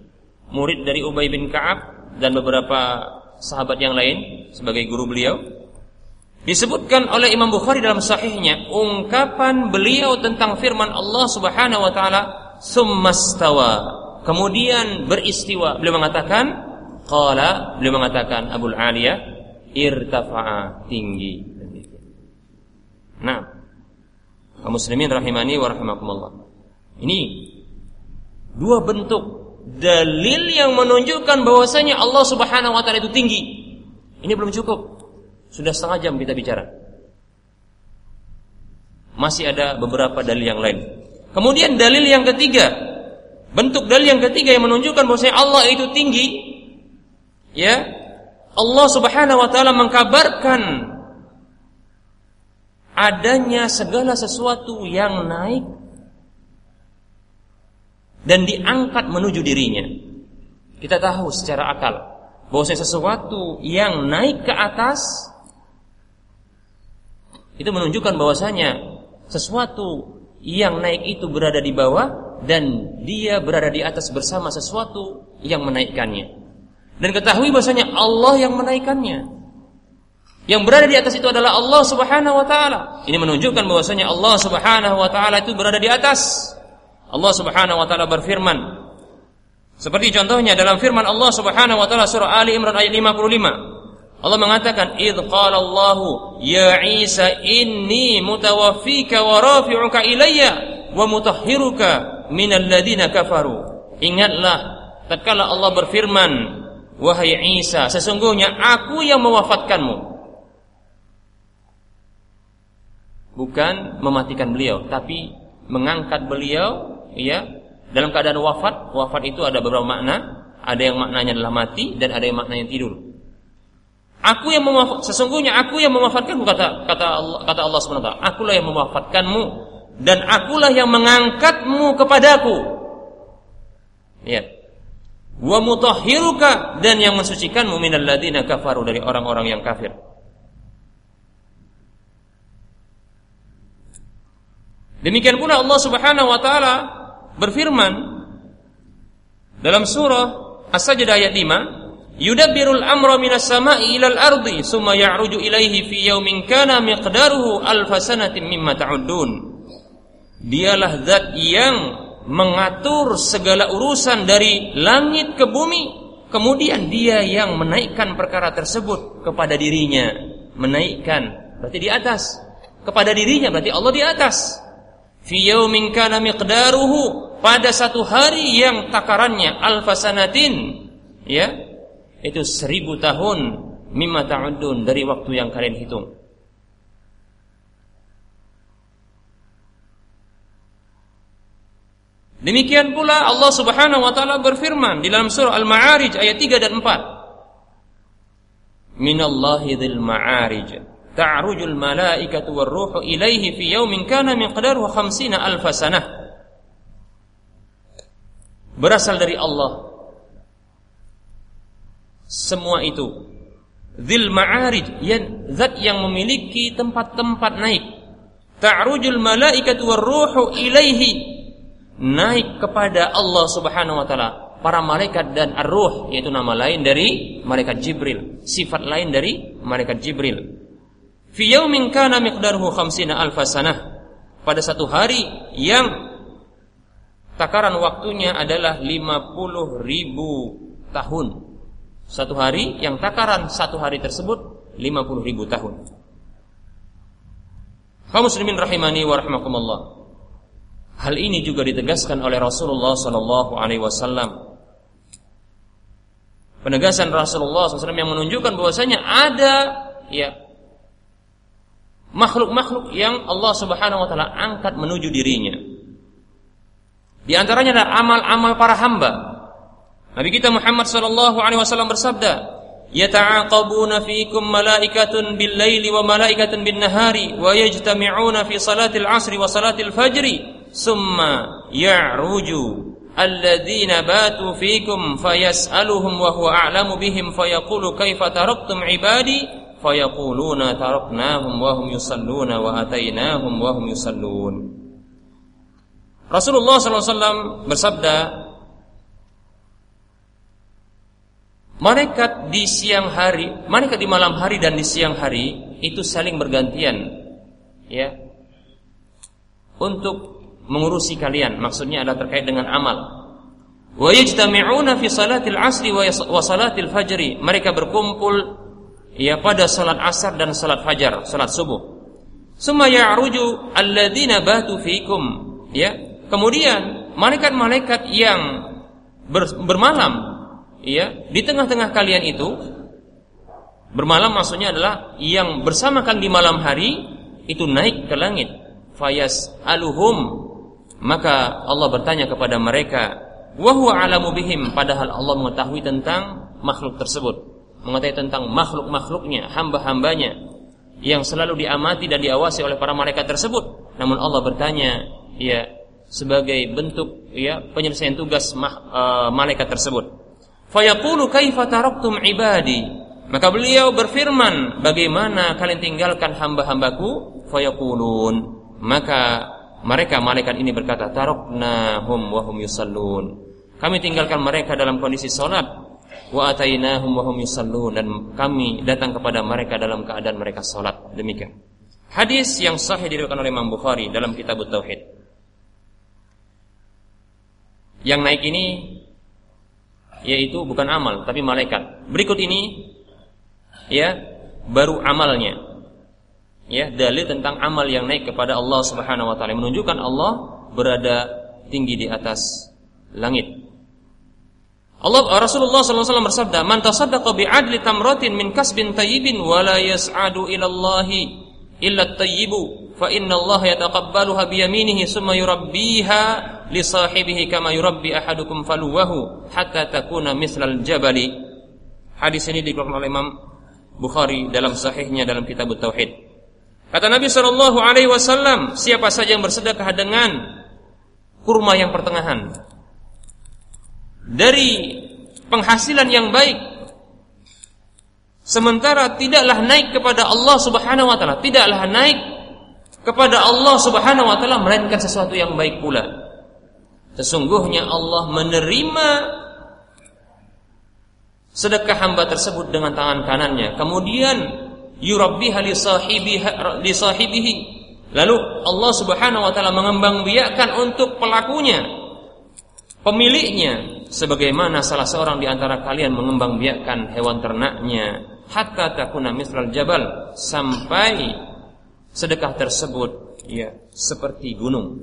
murid dari Ubay bin Ka'ab dan beberapa sahabat yang lain sebagai guru beliau. Disebutkan oleh Imam Bukhari dalam sahihnya ungkapan beliau tentang firman Allah Subhanahu wa taala summastawa. Kemudian beristiwa. Beliau mengatakan qala. Beliau mengatakan Abul Aliyah irtafa'a tinggi. Nah kaum muslimin rahimani wa rahimakumullah ini dua bentuk dalil yang menunjukkan bahwasanya Allah Subhanahu wa taala itu tinggi. Ini belum cukup. Sudah setengah jam kita bicara. Masih ada beberapa dalil yang lain. Kemudian dalil yang ketiga, bentuk dalil yang ketiga yang menunjukkan bahwasanya Allah itu tinggi. Ya. Allah Subhanahu wa taala mengkabarkan adanya segala sesuatu yang naik dan diangkat menuju dirinya. Kita tahu secara akal bahwa sesuatu yang naik ke atas itu menunjukkan bahwasanya sesuatu yang naik itu berada di bawah dan dia berada di atas bersama sesuatu yang menaikkannya. Dan ketahui bahwasanya Allah yang menaikkannya. Yang berada di atas itu adalah Allah Subhanahu wa taala. Ini menunjukkan bahwasanya Allah Subhanahu wa taala itu berada di atas. Allah Subhanahu wa taala berfirman seperti contohnya dalam firman Allah Subhanahu wa taala surah Ali Imran ayat 55. Allah mengatakan id qala Allah ya Isa inni mutawaffika wa rafi'uka ilayya wa mutahhiruka minal ladina kafaru. Ingatlah tatkala Allah berfirman wahai Isa sesungguhnya aku yang mewafatkanmu bukan mematikan beliau tapi mengangkat beliau ya dalam keadaan wafat wafat itu ada beberapa makna. Ada yang maknanya adalah mati dan ada yang maknanya tidur. Aku yang mewafat sesungguhnya aku yang mewafatkanmu kata kata Allah kata Allah swt akulah yang mewafatkanmu dan akulah yang mengangkatmu kepadaku. Ya wa mutahhiruka dan yang mensucikanmu minal ladina kafaru dari orang-orang yang kafir. Demikian pula Allah Subhanahu wa taala berfirman dalam surah As-Sajdah ayat 5, "Yudabbirul amra minas sama'i ilal ardi, summa ya'ruju ilaihi fi yaumin kana miqdaruhu alf sanatin mimma ta'uddun." Dialah zat yang mengatur segala urusan dari langit ke bumi, kemudian dia yang menaikkan perkara tersebut kepada dirinya. Menaikkan berarti di atas. Kepada dirinya berarti Allah di atas fi yaumin kana miqdaruhu pada satu hari yang takarannya alfasanatin ya itu seribu tahun mimma ta'udun dari waktu yang kalian hitung. Demikian pula Allah Subhanahu wa taala berfirman di dalam surah Al-Ma'arij ayat 3 dan 4 Minallahi dzil ma'arij ta'rujul malaikatu warruhu ilaihi fi yaumin kana miqdaruhu 50 alf sanah. Berasal dari Allah. Semua itu. Zil Ma'arij yang zat yang memiliki tempat-tempat naik. Ta'rujul malaikatu warruhu ilaihi naik kepada Allah Subhanahu wa taala. Para malaikat dan ar-ruh yaitu nama lain dari malaikat Jibril. Sifat lain dari malaikat Jibril fi yaumin kana miqdaruhu khamsina alfa sanah. Pada satu hari yang takaran waktunya adalah 50 ribu tahun. Satu hari yang takaran satu hari tersebut 50 ribu tahun. Kaum muslimin rahimani wa rahmakumullah hal ini juga ditegaskan oleh Rasulullah sallallahu alaihi wasallam. Penegasan Rasulullah SAW yang menunjukkan bahwasanya ada ya makhluk-makhluk yang Allah Subhanahu wa taala angkat menuju dirinya. Di antaranya adalah amal-amal para hamba. Nabi kita Muhammad sallallahu alaihi wasallam bersabda, "Yata'aqabuna fiikum malaikatun bil laili wa malaikatun bin nahari wa yajtami'una fi salatil 'asri wa salatil fajri, summa ya'ruju alladziina baatu fiikum fayas'aluhum wa huwa a'lamu bihim fayaqulu kaifa taraktum 'ibadi?" Fayaquluna taraknahum wa hum yusalluna wa atainahum wa hum yusallun Rasulullah SAW bersabda Malaikat di siang hari, malaikat di malam hari dan di siang hari itu saling bergantian ya. Untuk mengurusi kalian, maksudnya adalah terkait dengan amal. Wa yajtami'una fi salatil asri wa salatil fajri. Mereka berkumpul ya pada salat asar dan salat fajar, salat subuh. Summa ya'ruju alladzina batu fikum, ya. Kemudian malaikat-malaikat yang ber, bermalam ya di tengah-tengah kalian itu bermalam maksudnya adalah yang bersama kalian di malam hari itu naik ke langit fayas aluhum maka Allah bertanya kepada mereka wa huwa alamu bihim padahal Allah mengetahui tentang makhluk tersebut mengetahui tentang makhluk-makhluknya, hamba-hambanya yang selalu diamati dan diawasi oleh para malaikat tersebut. Namun Allah bertanya, ya, sebagai bentuk ya penyelesaian tugas ma, uh, malaikat tersebut. Fayaqulu kaifa taraktum ibadi? Maka beliau berfirman, bagaimana kalian tinggalkan hamba-hambaku? Fayaqulun. Maka mereka malaikat ini berkata, taraknahum wa hum yusallun. Kami tinggalkan mereka dalam kondisi salat wa atainahum wa hum yusallun dan kami datang kepada mereka dalam keadaan mereka salat. Demikian. Hadis yang sahih diriwayatkan oleh Imam Bukhari dalam kitab Tauhid. Yang naik ini yaitu bukan amal tapi malaikat. Berikut ini ya baru amalnya. Ya, dalil tentang amal yang naik kepada Allah Subhanahu wa taala menunjukkan Allah berada tinggi di atas langit. Allah Rasulullah SAW bersabda, "Man tasaddaqa bi adli tamratin min kasbin tayyibin wa la yas'adu ila Allahi illa at-tayyibu fa inna Allah yataqabbaluha bi yaminihi summa yurabbiha li sahibihi kama yurabbi ahadukum faluwahu hatta takuna mithlal jabali. Hadis ini dikeluarkan oleh Imam Bukhari dalam sahihnya dalam kitab Tauhid. Kata Nabi sallallahu alaihi wasallam, siapa saja yang bersedekah dengan kurma yang pertengahan dari penghasilan yang baik Sementara tidaklah naik kepada Allah Subhanahu wa taala, tidaklah naik kepada Allah Subhanahu wa taala melainkan sesuatu yang baik pula. Sesungguhnya Allah menerima sedekah hamba tersebut dengan tangan kanannya. Kemudian yurabbiha li sahibihi. Lalu Allah Subhanahu wa taala mengembangbiakkan untuk pelakunya, pemiliknya sebagaimana salah seorang di antara kalian mengembangbiakkan hewan ternaknya hatta takuna misral jabal sampai sedekah tersebut ya seperti gunung.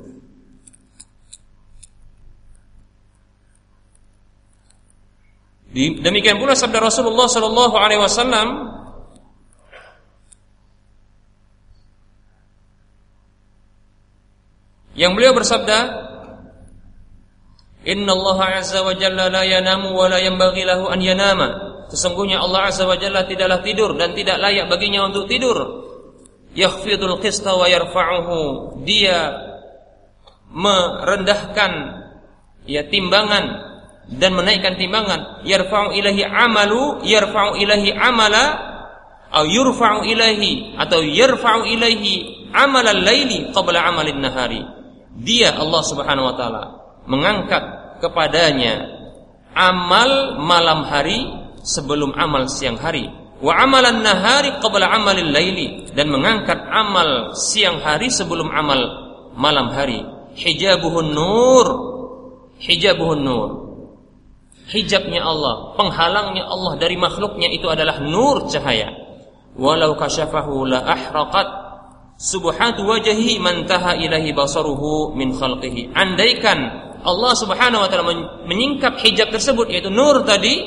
Demikian pula sabda Rasulullah sallallahu alaihi wasallam yang beliau bersabda Inna Allah azza wa jalla la yanamu wa la yanbaghi lahu an yanama Sesungguhnya Allah Azza wa Jalla tidaklah tidur dan tidak layak baginya untuk tidur. Yakhfidul qista wa yarfa'uhu. Dia merendahkan ya timbangan dan menaikkan timbangan. Yarfa'u ilahi amalu, yarfa'u ilahi amala atau yurfa'u ilahi atau yarfa'u ilahi amalal laili qabla amalin nahari. Dia Allah Subhanahu wa taala mengangkat kepadanya amal malam hari sebelum amal siang hari. Wa amalan nahari qabla amalil laili. Dan mengangkat amal siang hari sebelum amal malam hari. Hijabuhun nur. Hijabuhun nur. Hijabnya Allah penghalangnya Allah dari makhluknya itu adalah nur cahaya. Walau kasyafahu la ahraqat. Subhatu wajhi man taha ilahi basaruhu min khalqihi. Andaikan Allah Subhanahu wa taala menyingkap hijab tersebut yaitu nur tadi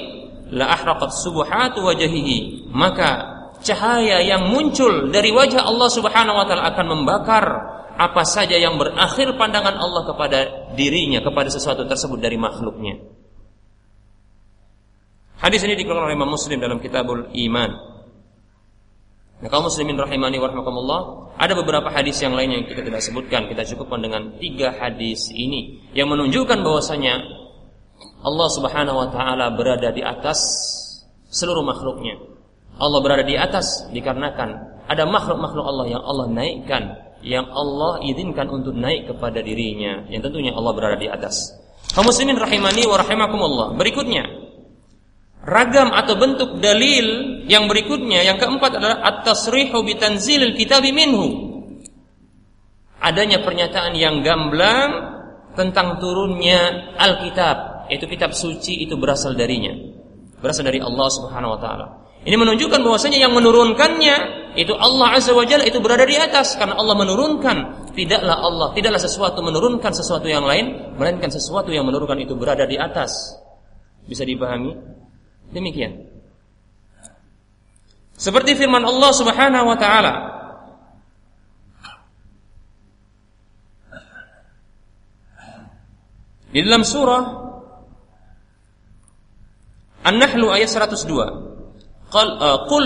la ahraqat subuhatu wajhihi maka cahaya yang muncul dari wajah Allah Subhanahu wa taala akan membakar apa saja yang berakhir pandangan Allah kepada dirinya kepada sesuatu tersebut dari makhluknya. Hadis ini dikeluarkan oleh Imam Muslim dalam Kitabul Iman. Nah, kaum muslimin rahimani wa rahimakumullah, ada beberapa hadis yang lain yang kita tidak sebutkan, kita cukupkan dengan tiga hadis ini yang menunjukkan bahwasanya Allah Subhanahu wa taala berada di atas seluruh makhluknya. Allah berada di atas dikarenakan ada makhluk-makhluk Allah yang Allah naikkan, yang Allah izinkan untuk naik kepada dirinya, yang tentunya Allah berada di atas. Kaum muslimin rahimani wa rahimakumullah. Berikutnya, ragam atau bentuk dalil yang berikutnya yang keempat adalah at-tasrihu bi tanzilil kitabi minhu. Adanya pernyataan yang gamblang tentang turunnya Alkitab yaitu kitab suci itu berasal darinya. Berasal dari Allah Subhanahu wa taala. Ini menunjukkan bahwasanya yang menurunkannya itu Allah Azza wa Jalla itu berada di atas karena Allah menurunkan. Tidaklah Allah, tidaklah sesuatu menurunkan sesuatu yang lain, melainkan sesuatu yang menurunkan itu berada di atas. Bisa dipahami? Demikian. Seperti firman Allah Subhanahu wa taala, Di dalam surah An-Nahl ayat 102. Qal uh, qul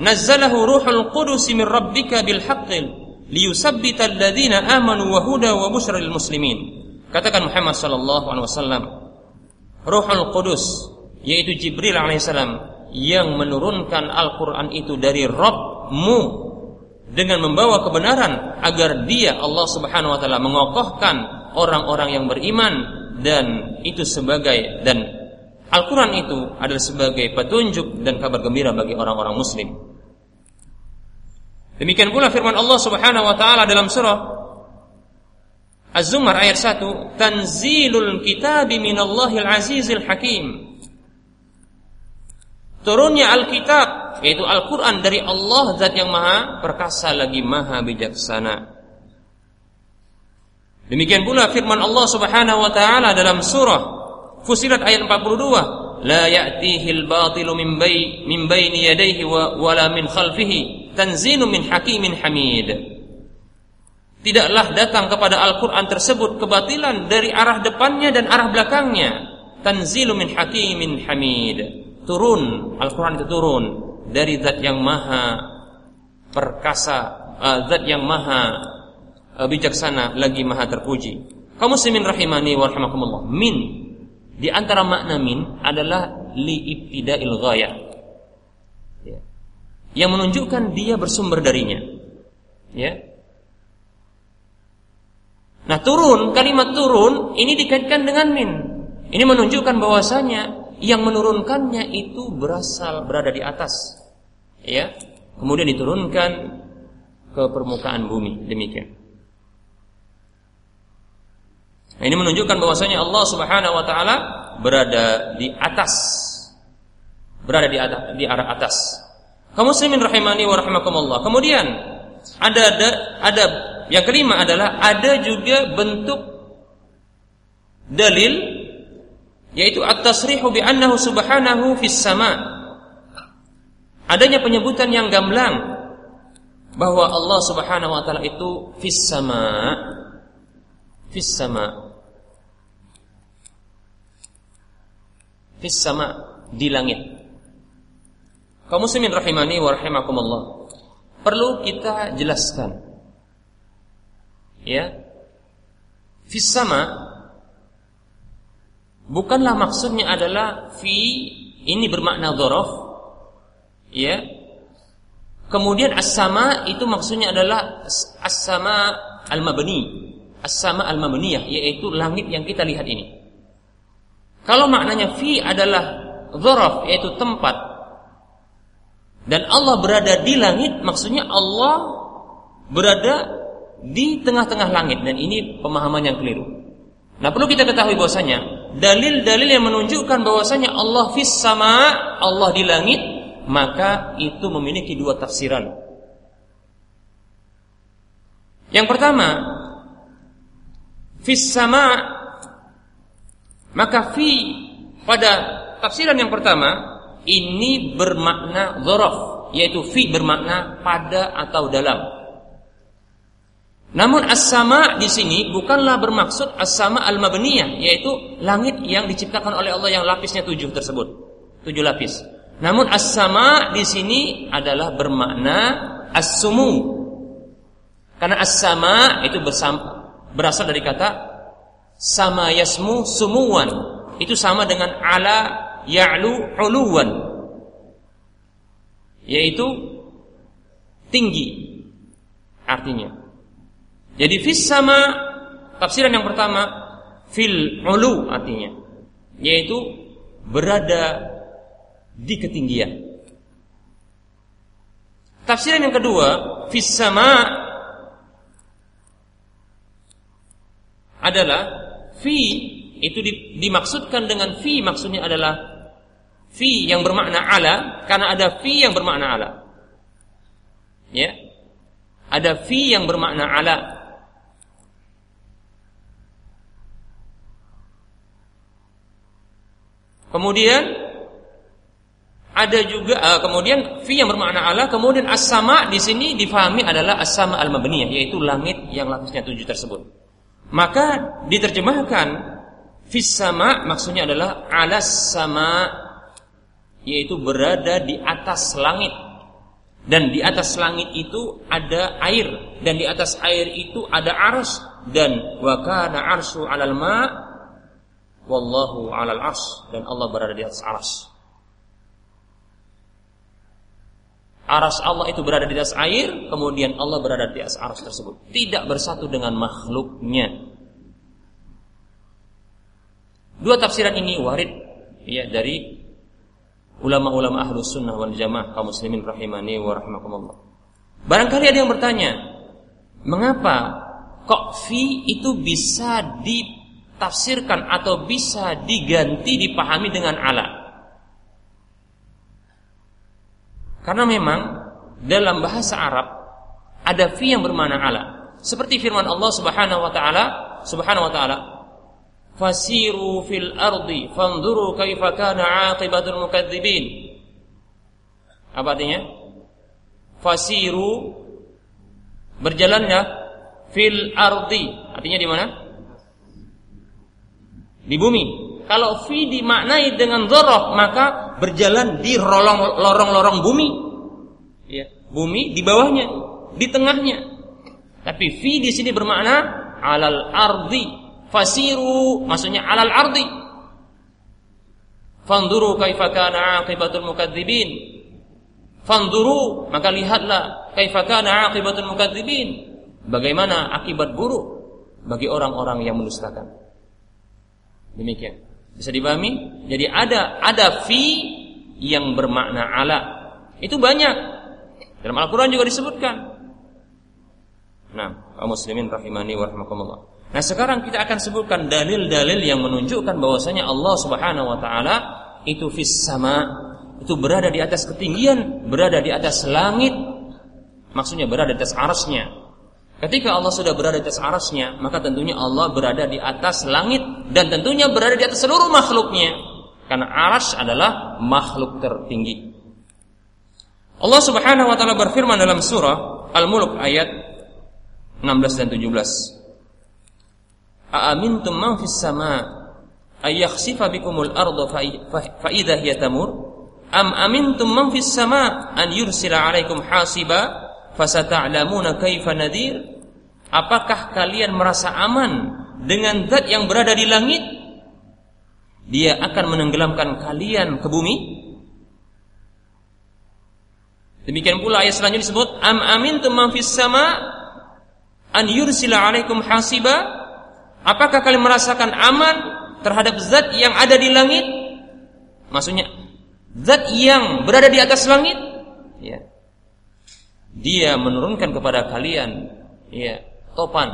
nazzalahu ruhul qudus min rabbika bil haqqi liyusabbita alladhina amanu wa huda wa lil muslimin. Katakan Muhammad sallallahu alaihi wasallam, Ruhul Qudus yaitu Jibril alaihissalam yang menurunkan Al-Qur'an itu dari Rabbmu dengan membawa kebenaran agar dia Allah Subhanahu wa taala mengokohkan orang-orang yang beriman dan itu sebagai dan Al-Quran itu adalah sebagai petunjuk dan kabar gembira bagi orang-orang muslim. Demikian pula firman Allah Subhanahu wa taala dalam surah Az-Zumar ayat 1, Tanzilul kitabi minallahil azizil hakim. Turunnya Alkitab, yaitu Al-Quran dari Allah zat yang maha perkasa lagi maha bijaksana. Demikian pula firman Allah Subhanahu wa taala dalam surah Fusilat ayat 42, la ya'tihil batilu min bay min baini yadayhi wa wala min khalfihi tanzilun min hakimin hamid. Tidaklah datang kepada Al-Quran tersebut kebatilan dari arah depannya dan arah belakangnya. Tanzilu min hakimin hamid. Turun, Al-Quran itu turun dari zat yang maha perkasa, uh, zat yang maha uh, bijaksana lagi maha terpuji. Kaum muslimin rahimani wa rahimakumullah. Min di antara makna min adalah li ibtidail ghayah. Ya. Yang menunjukkan dia bersumber darinya. Ya, Nah turun, kalimat turun ini dikaitkan dengan min. Ini menunjukkan bahwasanya yang menurunkannya itu berasal berada di atas. Ya. Kemudian diturunkan ke permukaan bumi. Demikian. Nah, ini menunjukkan bahwasanya Allah Subhanahu wa taala berada di atas. Berada di atas di arah atas. Kaum muslimin rahimani wa rahimakumullah. Kemudian ada ada, ada yang kelima adalah ada juga bentuk dalil yaitu at-tasrihu bi annahu subhanahu fis sama. Adanya penyebutan yang gamblang bahwa Allah Subhanahu wa taala itu fis sama fis sama fis sama di langit. Kaum muslimin rahimani wa rahimakumullah. Perlu kita jelaskan ya fis sama bukanlah maksudnya adalah fi ini bermakna dzaraf ya. Kemudian as-sama itu maksudnya adalah as-sama al-mabni as-sama al-mabniyah yaitu langit yang kita lihat ini. Kalau maknanya fi adalah dzaraf yaitu tempat dan Allah berada di langit maksudnya Allah berada di tengah-tengah langit. Dan ini pemahaman yang keliru. Nah, perlu kita ketahui bahwasanya dalil-dalil yang menunjukkan bahwasanya Allah fis sama, Allah di langit, maka itu memiliki dua tafsiran. Yang pertama, fis sama maka fi pada tafsiran yang pertama ini bermakna dzaraf, yaitu fi bermakna pada atau dalam. Namun as-sama di sini bukanlah bermaksud as-sama al-mabniyah, yaitu langit yang diciptakan oleh Allah yang lapisnya tujuh tersebut, tujuh lapis. Namun as-sama di sini adalah bermakna as-sumu. Karena as-sama itu berasal dari kata sama yasmu sumuwan. Itu sama dengan ala ya'lu uluwan. Yaitu tinggi artinya. Jadi fis sama tafsiran yang pertama fil ulu artinya yaitu berada di ketinggian. Tafsiran yang kedua fis sama adalah fi itu dimaksudkan dengan fi maksudnya adalah fi yang bermakna ala karena ada fi yang bermakna ala. Ya. Ada fi yang bermakna ala Kemudian ada juga uh, kemudian fi yang bermakna Allah, kemudian as-sama di sini difahami adalah as-sama al-mabniyah yaitu langit yang lapisnya tujuh tersebut. Maka diterjemahkan fis sama maksudnya adalah alas sama yaitu berada di atas langit. Dan di atas langit itu ada air dan di atas air itu ada arus dan wa kana arsyu 'alal ma wallahu 'alal ars dan Allah berada di atas aras. Aras Allah itu berada di atas air, kemudian Allah berada di atas aras tersebut. Tidak bersatu dengan makhluknya. Dua tafsiran ini warid ya dari ulama-ulama ahlus sunnah wal jamaah kaum muslimin rahimani wa rahimakumullah. Barangkali ada yang bertanya, mengapa kok fi itu bisa ditafsirkan atau bisa diganti dipahami dengan ala? Karena memang dalam bahasa Arab ada fi yang bermakna ala. Seperti firman Allah Subhanahu wa taala, Subhanahu wa taala, "Fasiru fil ardi fanzuru kaifa kana 'aqibatul mukadzibin." Apa artinya? Fasiru berjalannya fil ardi. Artinya di mana? Di bumi. Kalau fi dimaknai dengan dzaraf maka berjalan di lorong-lorong bumi. Ya, bumi di bawahnya, di tengahnya. Tapi fi di sini bermakna alal ardi. Fasiru maksudnya alal ardi. Fanduru kaifa kana aqibatul mukadzibin. Fanduru maka lihatlah kaifa kana aqibatul mukadzibin. Bagaimana akibat buruk bagi orang-orang yang mendustakan. Demikian. Bisa dipahami? Jadi ada ada fi yang bermakna ala. Itu banyak. Dalam Al-Qur'an juga disebutkan. Nah, kaum muslimin rahimani wa rahimakumullah. Nah, sekarang kita akan sebutkan dalil-dalil yang menunjukkan bahwasanya Allah Subhanahu wa taala itu fis sama, itu berada di atas ketinggian, berada di atas langit. Maksudnya berada di atas arasnya. Ketika Allah sudah berada di atas arasnya, maka tentunya Allah berada di atas langit dan tentunya berada di atas seluruh makhluknya. Karena aras adalah makhluk tertinggi. Allah Subhanahu wa taala berfirman dalam surah Al-Mulk ayat 16 dan 17. Aamintum man fis sama ay yakhsifa bikumul arda fa idza hiya tamur am amintum man fis sama an yursila alaikum hasiba fasata'lamuna kaifa nadir Apakah kalian merasa aman dengan zat yang berada di langit? Dia akan menenggelamkan kalian ke bumi. Demikian pula ayat selanjutnya disebut am amintum man fis sama an yursila alaikum hasiba? Apakah kalian merasakan aman terhadap zat yang ada di langit? Maksudnya zat yang berada di atas langit? Ya. Dia menurunkan kepada kalian ya topan.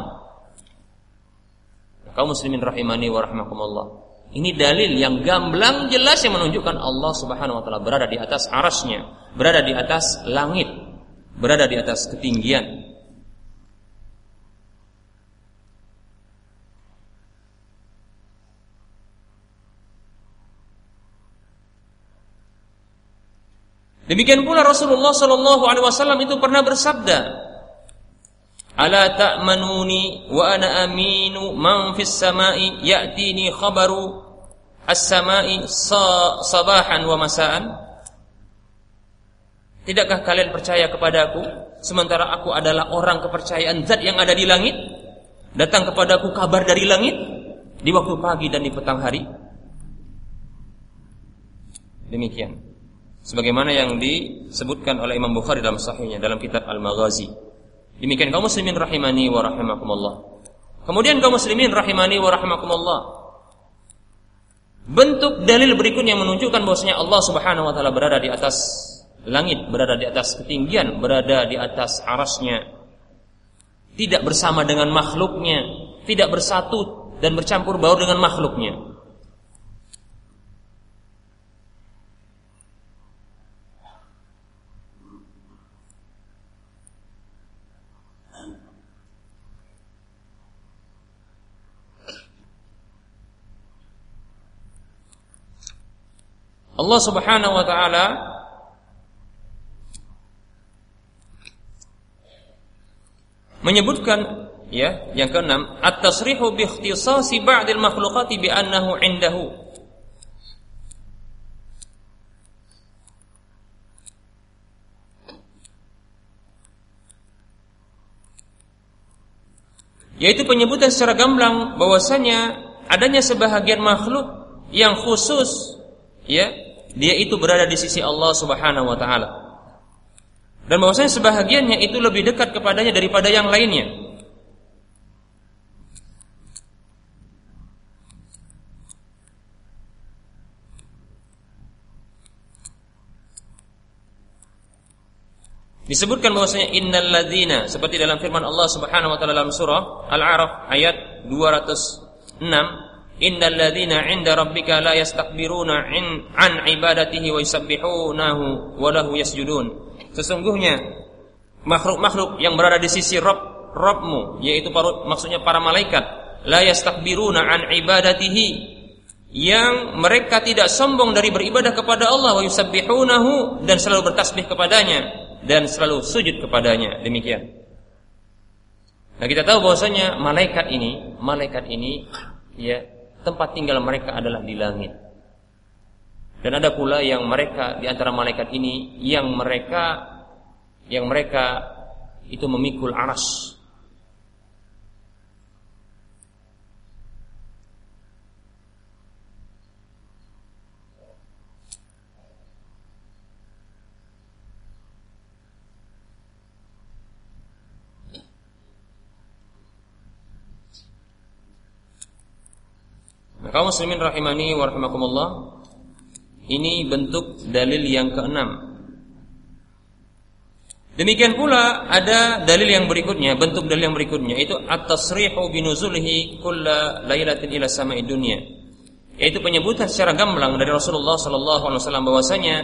Kaum muslimin rahimani wa rahmakumullah. Ini dalil yang gamblang jelas yang menunjukkan Allah Subhanahu wa taala berada di atas arasnya, berada di atas langit, berada di atas ketinggian. Demikian pula Rasulullah Shallallahu Alaihi Wasallam itu pernah bersabda, Ala ta'manuni wa ana aminu man fis sama'i ya'tini khabaru as-sama'i sabahan wa masaan? Tidakkah kalian percaya kepadaku sementara aku adalah orang kepercayaan zat yang ada di langit. Datang kepadaku kabar dari langit di waktu pagi dan di petang hari. Demikian. Sebagaimana yang disebutkan oleh Imam Bukhari dalam sahihnya dalam kitab Al-Maghazi Demikian kaum muslimin rahimani wa rahimakumullah. Kemudian kaum muslimin rahimani wa rahimakumullah. Bentuk dalil berikutnya menunjukkan bahwasanya Allah Subhanahu wa taala berada di atas langit, berada di atas ketinggian, berada di atas arasnya. Tidak bersama dengan makhluknya, tidak bersatu dan bercampur baur dengan makhluknya. Allah Subhanahu wa taala menyebutkan ya yang keenam at-tasrihu bi ikhtisasi ba'dil makhluqati bi annahu indahu. Yaitu penyebutan secara gamblang bahwasanya adanya sebahagian makhluk yang khusus ya dia itu berada di sisi Allah Subhanahu wa taala. Dan bahwasanya sebahagiannya itu lebih dekat kepadanya daripada yang lainnya. Disebutkan bahwasanya innal ladzina seperti dalam firman Allah Subhanahu wa taala dalam surah Al-A'raf ayat 206 innal ladzina 'inda rabbika la yastakbiruna an ibadatihi wa yusabbihunahu wa lahu yasjudun. Sesungguhnya makhluk-makhluk yang berada di sisi Rabb Rabbmu yaitu para, maksudnya para malaikat la yastakbiruna an ibadatihi yang mereka tidak sombong dari beribadah kepada Allah wa yusabbihunahu dan selalu bertasbih kepadanya dan selalu sujud kepadanya. Demikian. Nah, kita tahu bahwasanya malaikat ini, malaikat ini ya, tempat tinggal mereka adalah di langit. Dan ada pula yang mereka di antara malaikat ini yang mereka yang mereka itu memikul aras kaum muslimin rahimani wa rahimakumullah, ini bentuk dalil yang keenam. Demikian pula ada dalil yang berikutnya, bentuk dalil yang berikutnya itu at-tasrihu binuzulihi kulla lailatin ila sama'i dunya. Yaitu penyebutan secara gamblang dari Rasulullah sallallahu alaihi wasallam bahwasanya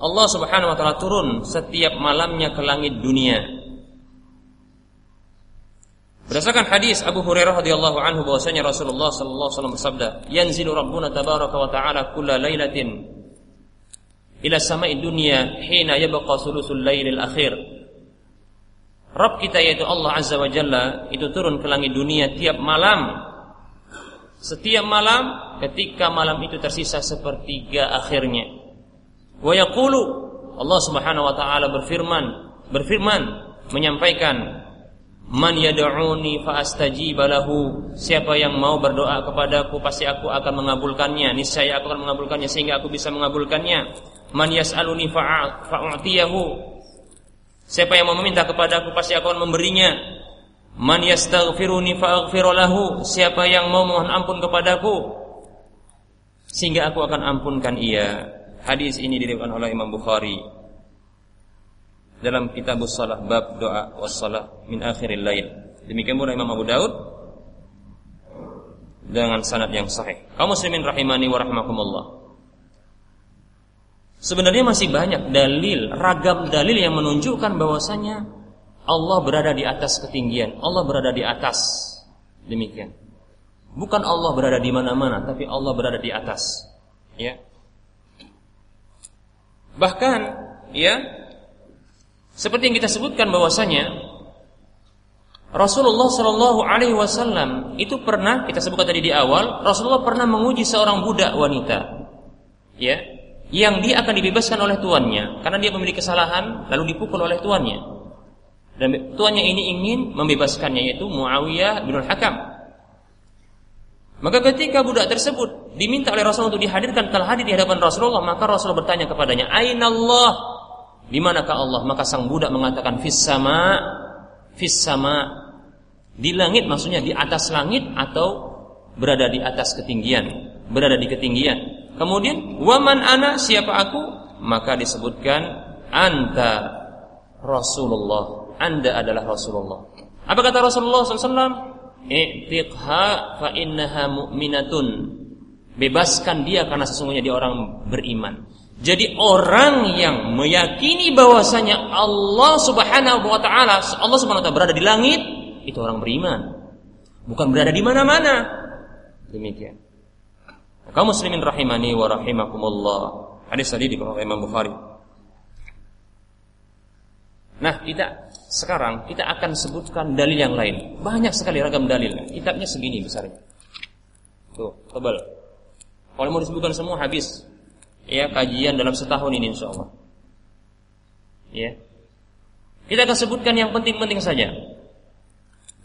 Allah Subhanahu wa taala turun setiap malamnya ke langit dunia. Berdasarkan hadis Abu Hurairah radhiyallahu anhu bahwasanya Rasulullah sallallahu alaihi wasallam bersabda, "Yanzilu Rabbuna tabaraka wa ta'ala kulla lailatin ila sama'i dunya hina yabqa sulusul lailil akhir." Rabb kita yaitu Allah Azza wa Jalla itu turun ke langit dunia tiap malam. Setiap malam ketika malam itu tersisa sepertiga akhirnya. Wa yaqulu Allah Subhanahu wa taala berfirman, berfirman menyampaikan Man yad'uni fa astajib lahu. Siapa yang mau berdoa kepadaku pasti aku akan mengabulkannya. Niscaya aku akan mengabulkannya sehingga aku bisa mengabulkannya. Man yas'aluni fa'u'tiyahu. Siapa yang mau meminta kepadaku pasti aku akan memberinya. Man yastaghfiruni fa'aghfir lahu. Siapa yang mau mohon ampun kepadaku sehingga aku akan ampunkan ia. Hadis ini diriwayatkan oleh Imam Bukhari dalam kitab salah bab doa wassalah min akhiril lail. Demikian pula Imam Abu Daud dengan sanad yang sahih. Kaum muslimin rahimani wa rahimakumullah. Sebenarnya masih banyak dalil, ragam dalil yang menunjukkan bahwasanya Allah berada di atas ketinggian, Allah berada di atas. Demikian. Bukan Allah berada di mana-mana, tapi Allah berada di atas. Ya. Bahkan, ya, seperti yang kita sebutkan bahwasanya Rasulullah Shallallahu Alaihi Wasallam itu pernah kita sebutkan tadi di awal Rasulullah pernah menguji seorang budak wanita, ya, yang dia akan dibebaskan oleh tuannya karena dia memiliki kesalahan lalu dipukul oleh tuannya dan tuannya ini ingin membebaskannya yaitu Muawiyah bin Hakam. Maka ketika budak tersebut diminta oleh Rasulullah untuk dihadirkan telah hadir di hadapan Rasulullah maka Rasulullah bertanya kepadanya Aina Allah di manakah Allah? Maka sang budak mengatakan fis sama fis sama di langit maksudnya di atas langit atau berada di atas ketinggian, berada di ketinggian. Kemudian waman ana siapa aku? Maka disebutkan anta Rasulullah. Anda adalah Rasulullah. Apa kata Rasulullah SAW? I'tiqha fa innaha mu'minatun. Bebaskan dia karena sesungguhnya dia orang beriman. Jadi orang yang meyakini bahwasanya Allah Subhanahu wa taala Allah Subhanahu wa taala berada di langit itu orang beriman. Bukan berada di mana-mana. Demikian. Kaum muslimin rahimani wa rahimakumullah. Hadis tadi di Imam Bukhari. Nah, kita sekarang kita akan sebutkan dalil yang lain. Banyak sekali ragam dalil. Kitabnya segini besarnya. Tuh, tebal. Kalau mau disebutkan semua habis ya kajian dalam setahun ini insya Allah. Ya. Kita akan sebutkan yang penting-penting saja.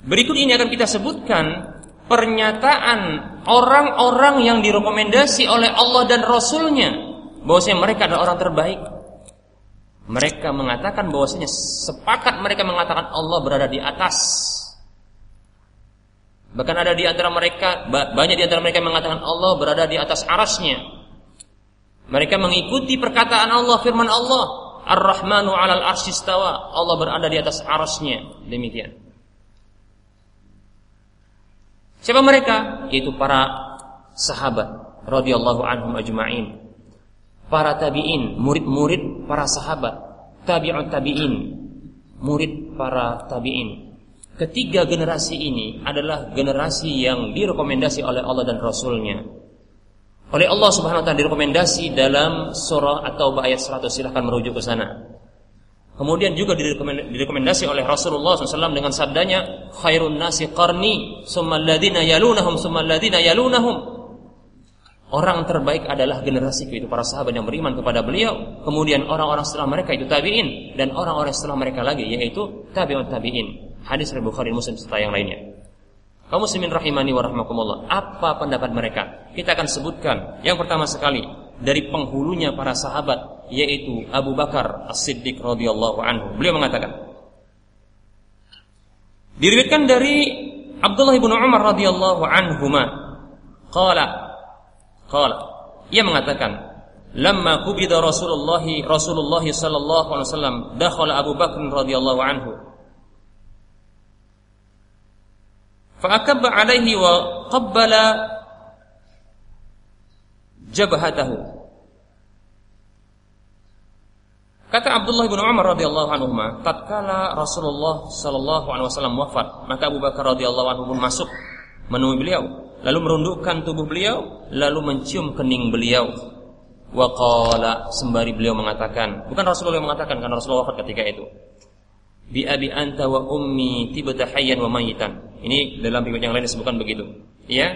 Berikut ini akan kita sebutkan pernyataan orang-orang yang direkomendasi oleh Allah dan Rasulnya bahwasanya mereka adalah orang terbaik. Mereka mengatakan bahwasanya sepakat mereka mengatakan Allah berada di atas. Bahkan ada di antara mereka banyak di antara mereka mengatakan Allah berada di atas arasnya. Mereka mengikuti perkataan Allah, firman Allah, Ar-Rahmanu 'alal arsyistawa. Allah berada di atas arasnya. Demikian. Siapa mereka? Yaitu para sahabat radhiyallahu anhum ajma'in. Para tabi'in, murid-murid para sahabat, tabi'ut tabi'in, murid para tabi'in. Ketiga generasi ini adalah generasi yang direkomendasi oleh Allah dan Rasulnya. Oleh Allah Subhanahu wa taala direkomendasi dalam surah atau ayat 100 silahkan merujuk ke sana. Kemudian juga direkomendasi oleh Rasulullah SAW dengan sabdanya, khairun nasi qarni, summa alladhina yalunahum, summa alladhina yalunahum. Orang terbaik adalah generasi itu para sahabat yang beriman kepada beliau. Kemudian orang-orang setelah mereka itu tabi'in dan orang-orang setelah mereka lagi yaitu tabi'un tabi'in. Hadis ribu Bukhari Muslim serta yang lainnya. Kaum muslimin rahimani wa rahmakumullah. Apa pendapat mereka? Kita akan sebutkan yang pertama sekali dari penghulunya para sahabat yaitu Abu Bakar As-Siddiq radhiyallahu anhu. Beliau mengatakan Diriwayatkan dari Abdullah bin Umar radhiyallahu anhuma qala qala ia mengatakan lamma kubida Rasulullah Rasulullah sallallahu alaihi wasallam dakhala Abu Bakar radhiyallahu anhu فأكب عليه وقبل جبهته Kata Abdullah bin Umar radhiyallahu anhu, tatkala Rasulullah sallallahu alaihi wasallam wafat, maka Abu Bakar radhiyallahu anhu pun masuk menemui beliau, lalu merundukkan tubuh beliau, lalu mencium kening beliau. Wa qala sembari beliau mengatakan, bukan Rasulullah yang mengatakan karena Rasulullah wafat ketika itu. Bi abi anta wa ummi tibata hayyan wa mayitan. Ini dalam riwayat yang lain disebutkan begitu. Ya.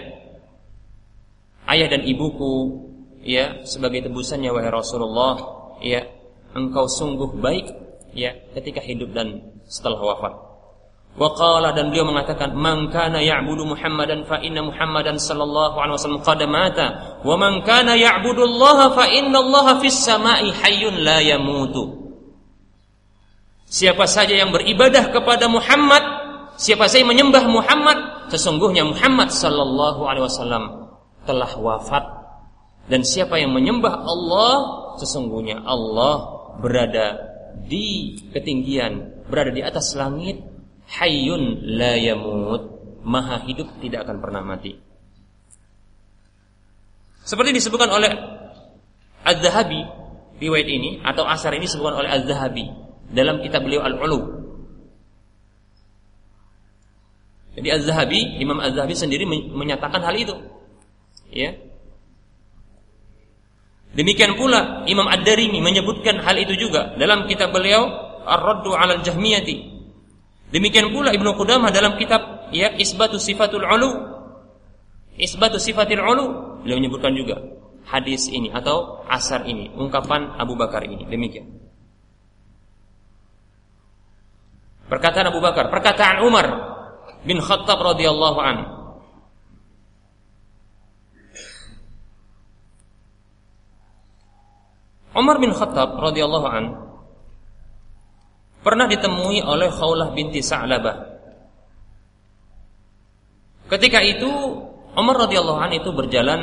Ayah dan ibuku ya sebagai tebusannya wahai Rasulullah ya engkau sungguh baik ya ketika hidup dan setelah wafat. Wa qala dan beliau mengatakan man kana ya'budu Muhammadan fa inna Muhammadan sallallahu alaihi wasallam qad mata wa man kana ya'budu Allah fa inna Allah fis sama'i hayyun la yamutu. Siapa saja yang beribadah kepada Muhammad, siapa saja yang menyembah Muhammad, sesungguhnya Muhammad sallallahu alaihi wasallam telah wafat. Dan siapa yang menyembah Allah, sesungguhnya Allah berada di ketinggian, berada di atas langit, hayyun la yamut, maha hidup tidak akan pernah mati. Seperti disebutkan oleh Az-Zahabi riwayat ini atau asar ini disebutkan oleh Az-Zahabi dalam kitab beliau Al-Ulu. Jadi Az-Zahabi, Imam Az-Zahabi sendiri menyatakan hal itu. Ya, Demikian pula Imam Ad-Darimi menyebutkan hal itu juga dalam kitab beliau Ar-Raddu 'alal Jahmiyati. Demikian pula Ibnu Qudamah dalam kitab ya Isbatu Sifatul Ulu. Isbatu Sifatil Ulu beliau menyebutkan juga hadis ini atau asar ini, ungkapan Abu Bakar ini. Demikian. Perkataan Abu Bakar, perkataan Umar bin Khattab radhiyallahu anhu Umar bin Khattab radhiyallahu an pernah ditemui oleh Khawlah binti Sa'labah. Ketika itu Umar radhiyallahu an itu berjalan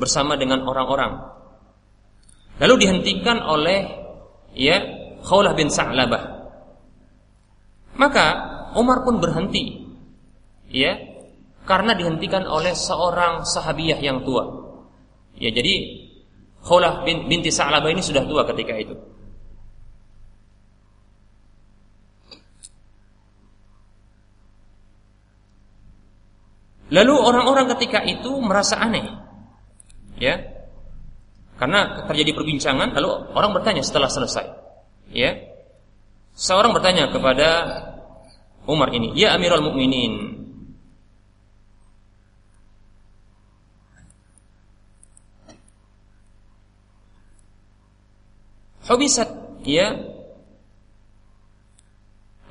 bersama dengan orang-orang. Lalu dihentikan oleh ya Khawlah bin Sa'labah. Maka Umar pun berhenti. Ya, karena dihentikan oleh seorang sahabiah yang tua. Ya, jadi Khawlah binti Sa'labah ini sudah tua ketika itu. Lalu orang-orang ketika itu merasa aneh. Ya. Karena terjadi perbincangan lalu orang bertanya setelah selesai. Ya. Seorang bertanya kepada Umar ini, "Ya Amirul Mukminin, hubisat ya.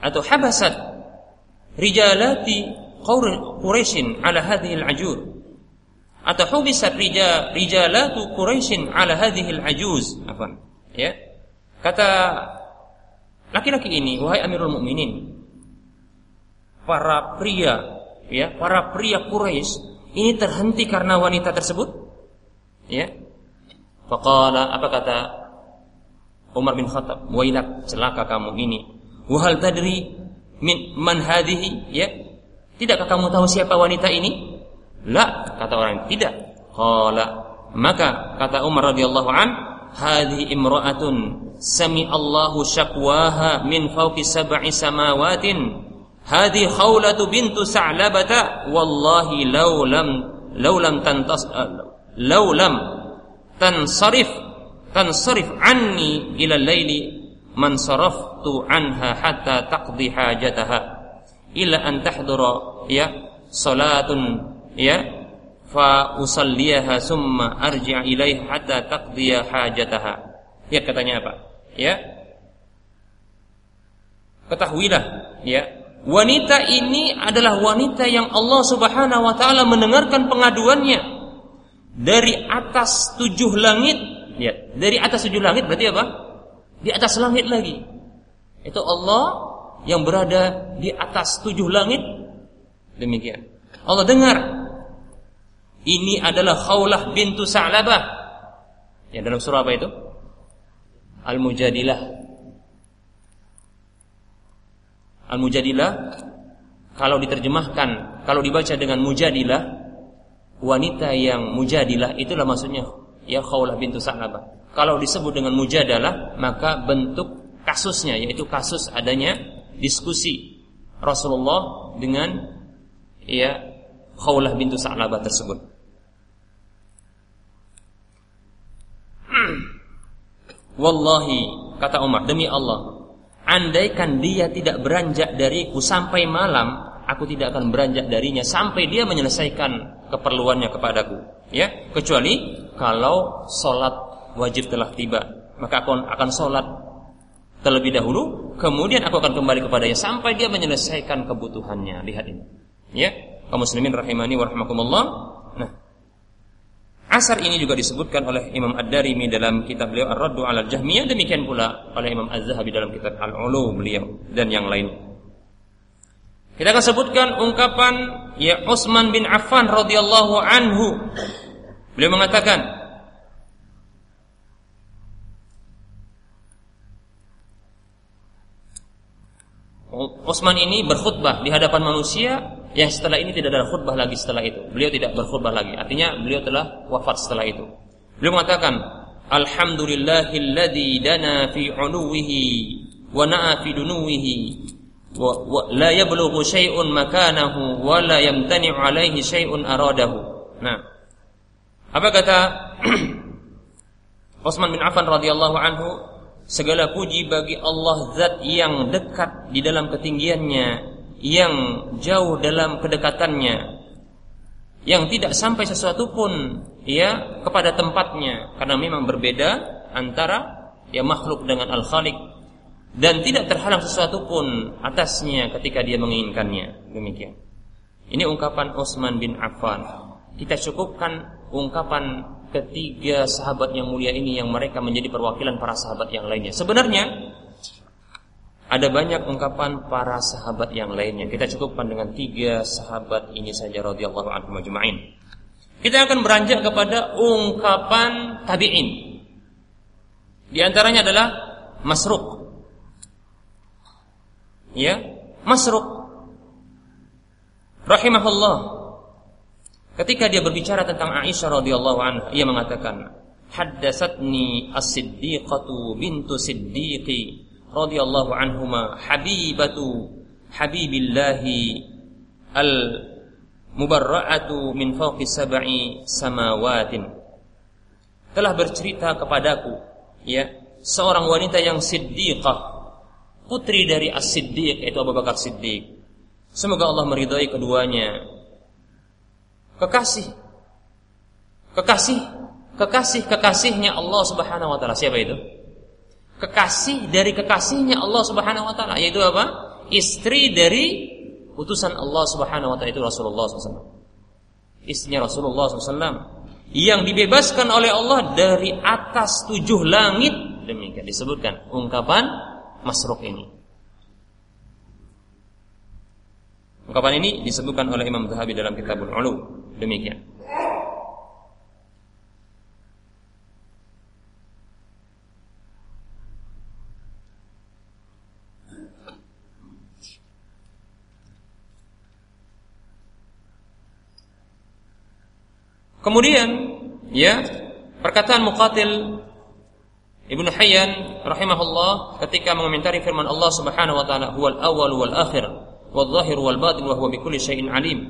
Atau habasat. Rijalati Quraisyin ala hadhihi al-ajur atau hubisat rijal rijalatu Quraisyin ala hadhihi al-ajuz. Apa? Ya. Kata laki-laki ini wahai Amirul Mukminin para pria ya para pria Quraisy ini terhenti karena wanita tersebut. Ya. Faqala apa kata Umar bin Khattab wailak celaka kamu ini. Wahal tadri min man hadhihi ya. Tidakkah kamu tahu siapa wanita ini? La kata orang tidak. Qala. Maka kata Umar radhiyallahu an hadhihi imra'atun sami Allahu syakwaha min fawqi sab'i samawatin. Hadhi khawlatu bintu sa'labata wallahi law lam law lam tantas law lam tansarif tansarif anni ila laili man saraftu anha hatta taqdi hajataha. Illa an tahdura ya salatun ya fa usalliyaha summa arji' ilaiha hatta taqdiya hajataha. Ya katanya apa? Ya. Ketahuilah ya wanita ini adalah wanita yang Allah Subhanahu wa taala mendengarkan pengaduannya. Dari atas tujuh langit ya dari atas tujuh langit berarti apa di atas langit lagi. Itu Allah yang berada di atas tujuh langit. Demikian. Allah dengar. Ini adalah Khawlah bintu Sa'labah. Yang dalam surah apa itu? Al-Mujadilah. Al-Mujadilah kalau diterjemahkan, kalau dibaca dengan mujadilah, wanita yang mujadilah itulah maksudnya ya Khawlah bintu Sa'labah. Kalau disebut dengan mujadalah, maka bentuk kasusnya yaitu kasus adanya diskusi Rasulullah dengan ya Khawlah bintu Sa'labah tersebut. Wallahi kata Umar demi Allah andaikan dia tidak beranjak dariku sampai malam aku tidak akan beranjak darinya sampai dia menyelesaikan keperluannya kepadaku ya kecuali kalau sholat wajib telah tiba, maka aku akan sholat terlebih dahulu, kemudian aku akan kembali kepadanya sampai dia menyelesaikan kebutuhannya. Lihat ini, ya, kaum muslimin rahimani wa rahmakumullah. Nah, asar ini juga disebutkan oleh Imam Ad-Darimi dalam kitab beliau Ar-Raddu 'ala Jahmiyah, demikian pula oleh Imam Az-Zahabi dalam kitab Al-Ulu beliau dan yang lain. Kita akan sebutkan ungkapan ya Utsman bin Affan radhiyallahu anhu. Beliau mengatakan, Utsman ini berkhutbah di hadapan manusia yang setelah ini tidak ada khutbah lagi setelah itu. Beliau tidak berkhutbah lagi. Artinya beliau telah wafat setelah itu. Beliau mengatakan, Alhamdulillahilladzi dana fi 'uluwihi wa na'a fi dunuwihi la yablughu syai'un makanahu wa la yamtani'u alaihi syai'un aradahu. Nah. Apa kata Utsman bin Affan radhiyallahu anhu Segala puji bagi Allah zat yang dekat di dalam ketinggiannya, yang jauh dalam kedekatannya, yang tidak sampai sesuatu pun ya kepada tempatnya karena memang berbeda antara ya makhluk dengan al-khaliq dan tidak terhalang sesuatu pun atasnya ketika dia menginginkannya demikian ini ungkapan Utsman bin Affan kita cukupkan ungkapan ketiga sahabat yang mulia ini yang mereka menjadi perwakilan para sahabat yang lainnya. Sebenarnya ada banyak ungkapan para sahabat yang lainnya. Kita cukupkan dengan tiga sahabat ini saja radhiyallahu anhum ajma'in. Kita akan beranjak kepada ungkapan tabi'in. Di antaranya adalah Masruq. Ya, Masruq. Rahimahullah. Ketika dia berbicara tentang Aisyah radhiyallahu anha, ia mengatakan, "Haddatsatni As-Siddiqatu bintu Siddiqi radhiyallahu anhuma habibatu habibillahi al mubarra'atu min fawqi sab'i samawatin." Telah bercerita kepadaku, ya, seorang wanita yang siddiqah, putri dari As-Siddiq yaitu Abu Bakar Siddiq. Semoga Allah meridhai keduanya. Kekasih. Kekasih. Kekasih kekasihnya Allah Subhanahu wa taala. Siapa itu? Kekasih dari kekasihnya Allah Subhanahu wa taala yaitu apa? Istri dari utusan Allah Subhanahu wa taala itu Rasulullah SAW. Istrinya Rasulullah SAW yang dibebaskan oleh Allah dari atas tujuh langit. Demikian disebutkan ungkapan masruk ini. Ungkapan ini disebutkan oleh Imam Zahabi dalam Kitabul Ulum demikian. Kemudian ya perkataan Muqatil Ibnu Hayyan rahimahullah ketika mengomentari firman Allah Subhanahu wa taala huwal awwal wal akhir wal zahir wal batin wa huwa bikulli syai'in alim.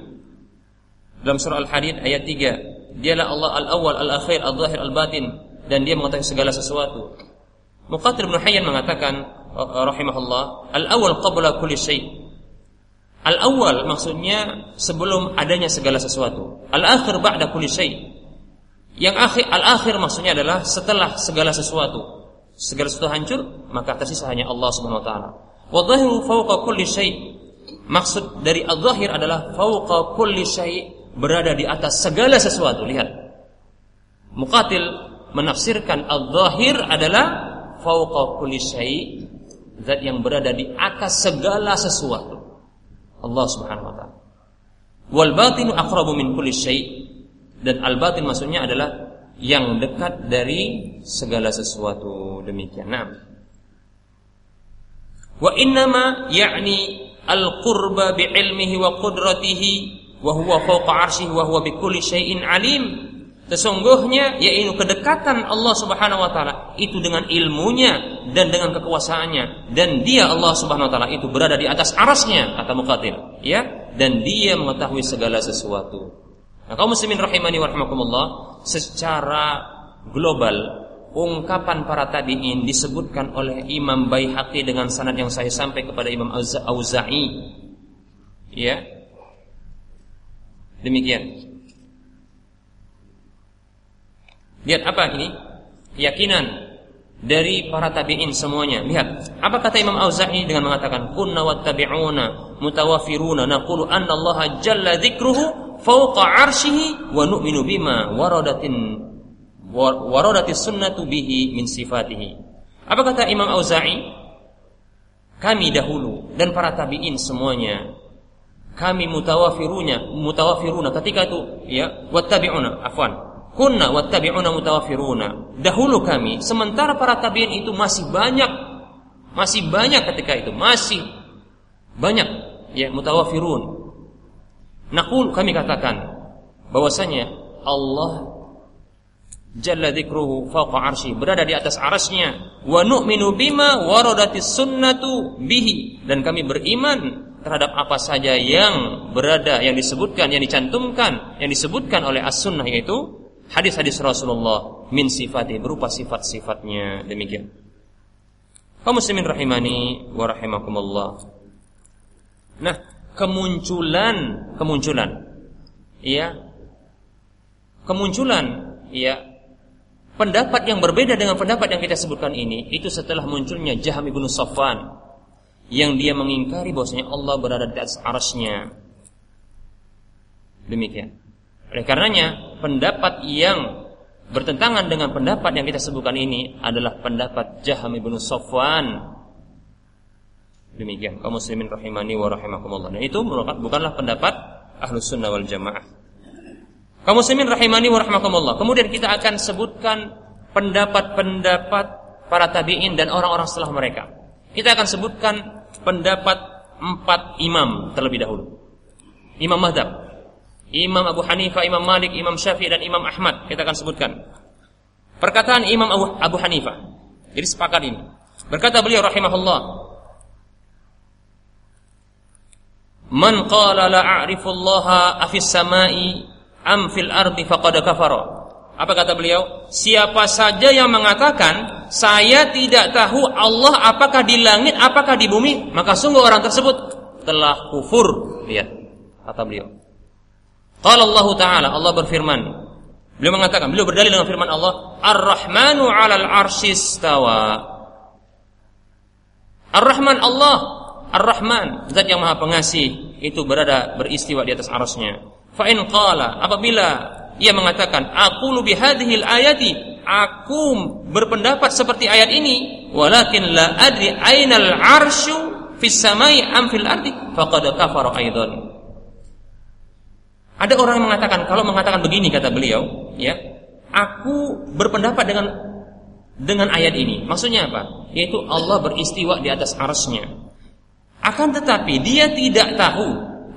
Dalam surah Al-Hadid ayat 3, dialah Allah al-awwal al-akhir al-zahir al-batin dan dia mengetahui segala sesuatu. Muqatil Ibnu Hayyan mengatakan rahimahullah al-awwal qabla kulli syai' Al-awwal maksudnya sebelum adanya segala sesuatu. Al-akhir ba'da kulli syai. Yang akhir al-akhir maksudnya adalah setelah segala sesuatu. Segala sesuatu hancur, maka tersisa hanya Allah Subhanahu wa taala. Wa dhahiru fawqa kulli syai. Maksud dari al-zahir adalah fawqa kulli syai, berada di atas segala sesuatu. Lihat. Muqatil menafsirkan al-zahir adalah fawqa kulli syai, zat yang berada di atas segala sesuatu. Allah Subhanahu wa taala. Wal batinu aqrabu min kulli syai' dan al batin maksudnya adalah yang dekat dari segala sesuatu demikian. Nah. Wa innama ya'ni al qurba bi ilmihi wa qudratihi wa huwa fawqa 'arsyihi wa huwa bi kulli syai'in alim. Sesungguhnya yaitu kedekatan Allah Subhanahu wa taala itu dengan ilmunya dan dengan kekuasaannya dan dia Allah Subhanahu wa taala itu berada di atas arasnya kata Muqatil ya dan dia mengetahui segala sesuatu. Nah, kaum muslimin rahimani wa rahimakumullah secara global ungkapan para tabi'in disebutkan oleh Imam Baihaqi dengan sanad yang saya sampai kepada Imam Auza'i. Ya. Demikian. Lihat apa ini? Keyakinan dari para tabi'in semuanya. Lihat, apa kata Imam Auza'i dengan mengatakan kunna wattabi'una mutawafiruna naqulu anna Allah jalla dzikruhu fawqa 'arsyihi wa nu'minu bima waradatin waradatis sunnatu bihi min sifatihi. Apa kata Imam Auza'i? Kami dahulu dan para tabi'in semuanya kami mutawafiruna mutawafiruna ketika itu ya wattabi'una afwan kunna wattabi'una mutawafiruna. Dahulu kami, sementara para tabi'in itu masih banyak, masih banyak ketika itu, masih banyak ya mutawafirun. Nakul kami katakan bahwasanya Allah Jalla dzikruhu fawqa arsy berada di atas arasnya wa nu'minu bima waradatis sunnatu bihi dan kami beriman terhadap apa saja yang berada yang disebutkan yang dicantumkan yang disebutkan oleh as-sunnah yaitu hadis-hadis Rasulullah min sifati berupa sifat-sifatnya demikian. Kaum muslimin rahimani wa. Nah, kemunculan kemunculan. Ya kemunculan ya pendapat yang berbeda dengan pendapat yang kita sebutkan ini itu setelah munculnya Jaham ibnu Safwan yang dia mengingkari bahwasanya Allah berada di atas arasnya. Demikian. Oleh karenanya, pendapat yang bertentangan dengan pendapat yang kita sebutkan ini adalah pendapat Jaham ibnu Sofwan. Demikian, kaum muslimin rahimani wa. Dan itu bukanlah pendapat Ahlus Sunnah wal Jamaah. Kaum muslimin rahimani wa. Kemudian kita akan sebutkan pendapat-pendapat para tabi'in dan orang-orang setelah mereka. Kita akan sebutkan pendapat empat imam terlebih dahulu. Imam Madhab Imam Abu Hanifah, Imam Malik, Imam Syafi'i dan Imam Ahmad kita akan sebutkan. Perkataan Imam Abu, Abu Hanifah. Jadi sepakat ini. Berkata beliau rahimahullah, Man qala la a'rifu Allah afis samai am fil ardi faqad kafara. Apa kata beliau? Siapa saja yang mengatakan saya tidak tahu Allah apakah di langit apakah di bumi, maka sungguh orang tersebut telah kufur. Lihat kata beliau. Qala Allah Ta'ala, Allah berfirman. Beliau mengatakan, beliau berdalil dengan firman Allah, Ar-Rahmanu 'alal 'arsyis stawa. Ar-Rahman Allah, Ar-Rahman, zat yang Maha Pengasih, itu berada beristiwa di atas arasnya. Fa in qala apabila ia mengatakan aku lebih hadhil ayati aku berpendapat seperti ayat ini walakin la adri ainal arsyu fis samai am fil ardi faqad kafara aidan ada orang yang mengatakan kalau mengatakan begini kata beliau ya aku berpendapat dengan dengan ayat ini. Maksudnya apa? Yaitu Allah beristiwa di atas arasnya akan tetapi dia tidak tahu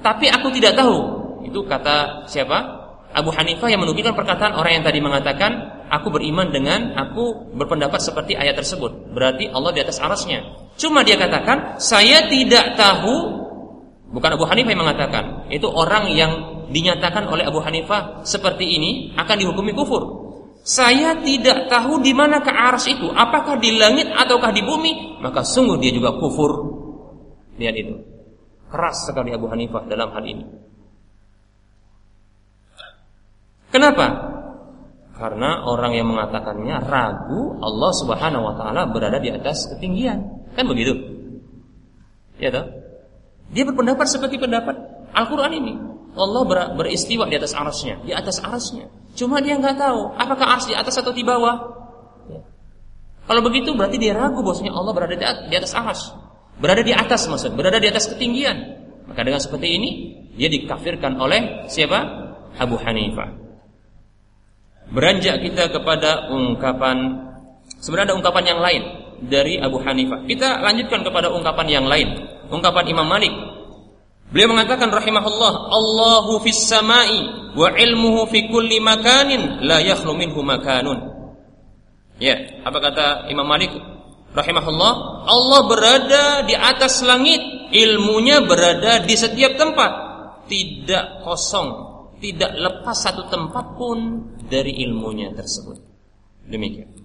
tapi aku tidak tahu. Itu kata siapa? Abu Hanifah yang menukilkan perkataan orang yang tadi mengatakan aku beriman dengan aku berpendapat seperti ayat tersebut. Berarti Allah di atas arasnya. Cuma dia katakan saya tidak tahu bukan Abu Hanifah yang mengatakan. Itu orang yang dinyatakan oleh Abu Hanifah seperti ini akan dihukumi kufur. Saya tidak tahu di mana ke aras itu, apakah di langit ataukah di bumi, maka sungguh dia juga kufur. Lihat itu. Keras sekali Abu Hanifah dalam hal ini. Kenapa? Karena orang yang mengatakannya ragu Allah Subhanahu wa taala berada di atas ketinggian. Kan begitu? Ya toh? Dia berpendapat seperti pendapat Al-Qur'an ini. Allah ber beristiwa di atas arasnya, di atas arasnya. Cuma dia nggak tahu apakah aras di atas atau di bawah. Ya. Kalau begitu berarti dia ragu bahwasanya Allah berada di atas aras. Berada di atas maksud, berada di atas ketinggian. Maka dengan seperti ini dia dikafirkan oleh siapa? Abu Hanifah. Beranjak kita kepada ungkapan sebenarnya ada ungkapan yang lain dari Abu Hanifah. Kita lanjutkan kepada ungkapan yang lain, ungkapan Imam Malik. Beliau mengatakan rahimahullah, Allahu fis samai wa ilmuhu fi kulli makanin la yakhlu minhu makanun. Ya, apa kata Imam Malik rahimahullah? Allah berada di atas langit, ilmunya berada di setiap tempat, tidak kosong, tidak lepas satu tempat pun dari ilmunya tersebut. Demikian.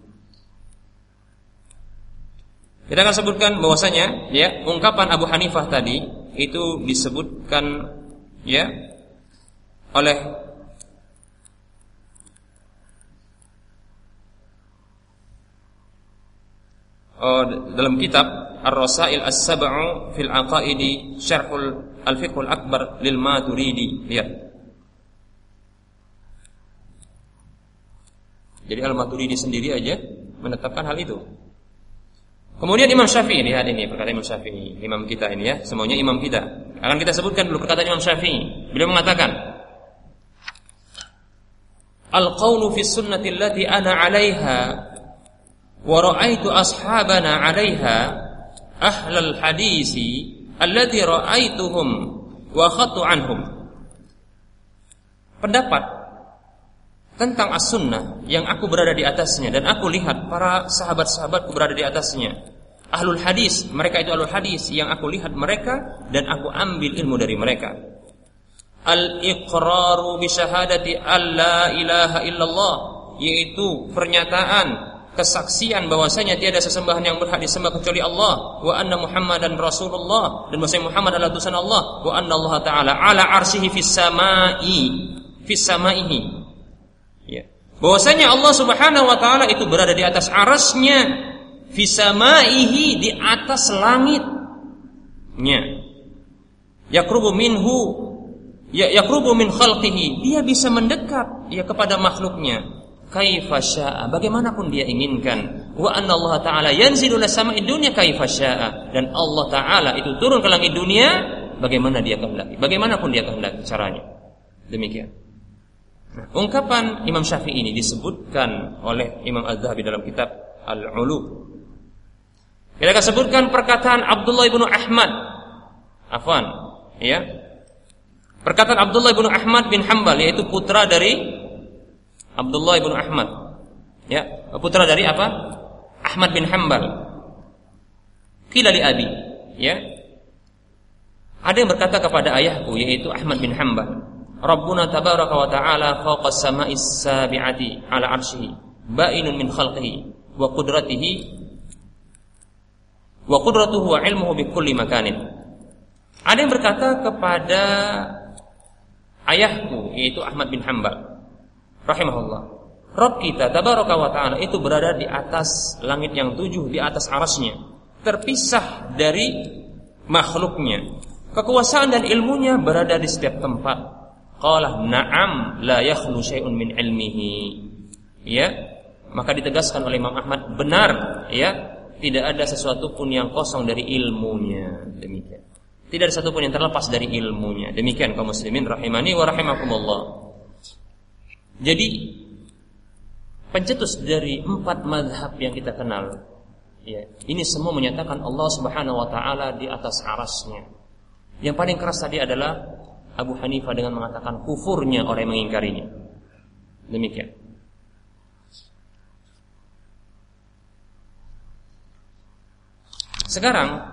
Kita akan sebutkan bahwasanya ya ungkapan Abu Hanifah tadi itu disebutkan ya oleh oh, dalam kitab Ar-Rasail As-Sab'u fil Aqaidi Syarhul Al-Fiqhul Akbar lil Maturidi. Lihat. Jadi Al-Maturidi sendiri aja menetapkan hal itu. Kemudian Imam Syafi'i lihat ini perkataan Imam Syafi'i, imam kita ini ya, semuanya imam kita. Akan kita sebutkan dulu perkataan Imam Syafi'i. Beliau mengatakan, Al-qawlu fi sunnati allati ana 'alaiha wa ra'aitu ashabana 'alaiha ahlal hadisi allati ra'aituhum wa khattu anhum. Pendapat tentang as-sunnah yang aku berada di atasnya dan aku lihat para sahabat-sahabatku berada di atasnya. Ahlul hadis, mereka itu ahlul hadis yang aku lihat mereka dan aku ambil ilmu dari mereka. Al-iqraru bi syahadati alla ilaha illallah yaitu pernyataan kesaksian bahwasanya tiada sesembahan yang berhak disembah kecuali Allah wa anna Muhammadan Rasulullah dan bahwasanya Muhammad adalah utusan Allah wa anna Allah taala ala arsyihi fis samai fis samaihi bahwasanya Allah Subhanahu wa taala itu berada di atas arasnya fisamaihi di atas langitnya. Yakrubu minhu ya yakrubu min khalqihi. Dia bisa mendekat ya kepada makhluknya. Kaifa syaa bagaimanapun dia inginkan. Wa anna Allah taala yanzilu sama'id dunya kaifa syaa. Dan Allah taala itu turun ke langit dunia bagaimana dia kehendaki. Bagaimanapun dia kehendaki caranya. Demikian ungkapan Imam Syafi'i ini disebutkan oleh Imam Az-Zahabi dalam kitab Al-Ulu. Kita akan sebutkan perkataan Abdullah bin Ahmad. Afwan, ya. Perkataan Abdullah bin Ahmad bin Hambal yaitu putra dari Abdullah bin Ahmad. Ya, putra dari apa? Ahmad bin Hambal. Kila li abi, ya. Ada yang berkata kepada ayahku yaitu Ahmad bin Hambal. Rabbuna tabaraka wa ta'ala fawqa sama'is sabi'ati ala arsyihi ba'inun min khalqihi wa qudratihi wa qudratuhu wa ilmuhu bi kulli makanin. Ada yang berkata kepada ayahku yaitu Ahmad bin Hambal rahimahullah. Rabb kita tabaraka wa ta'ala itu berada di atas langit yang tujuh di atas arasnya terpisah dari makhluknya Kekuasaan dan ilmunya berada di setiap tempat. Qala na'am la yakhlu syai'un min ilmihi. Ya, maka ditegaskan oleh Imam Ahmad benar ya tidak ada sesuatu pun yang kosong dari ilmunya. Demikian. Tidak ada satu pun yang terlepas dari ilmunya. Demikian kaum muslimin rahimani wa rahimakumullah. Jadi pencetus dari empat madhab yang kita kenal ya ini semua menyatakan Allah subhanahu wa taala di atas arasnya. Yang paling keras tadi adalah Abu Hanifah dengan mengatakan kufurnya orang yang mengingkarinya demikian Sekarang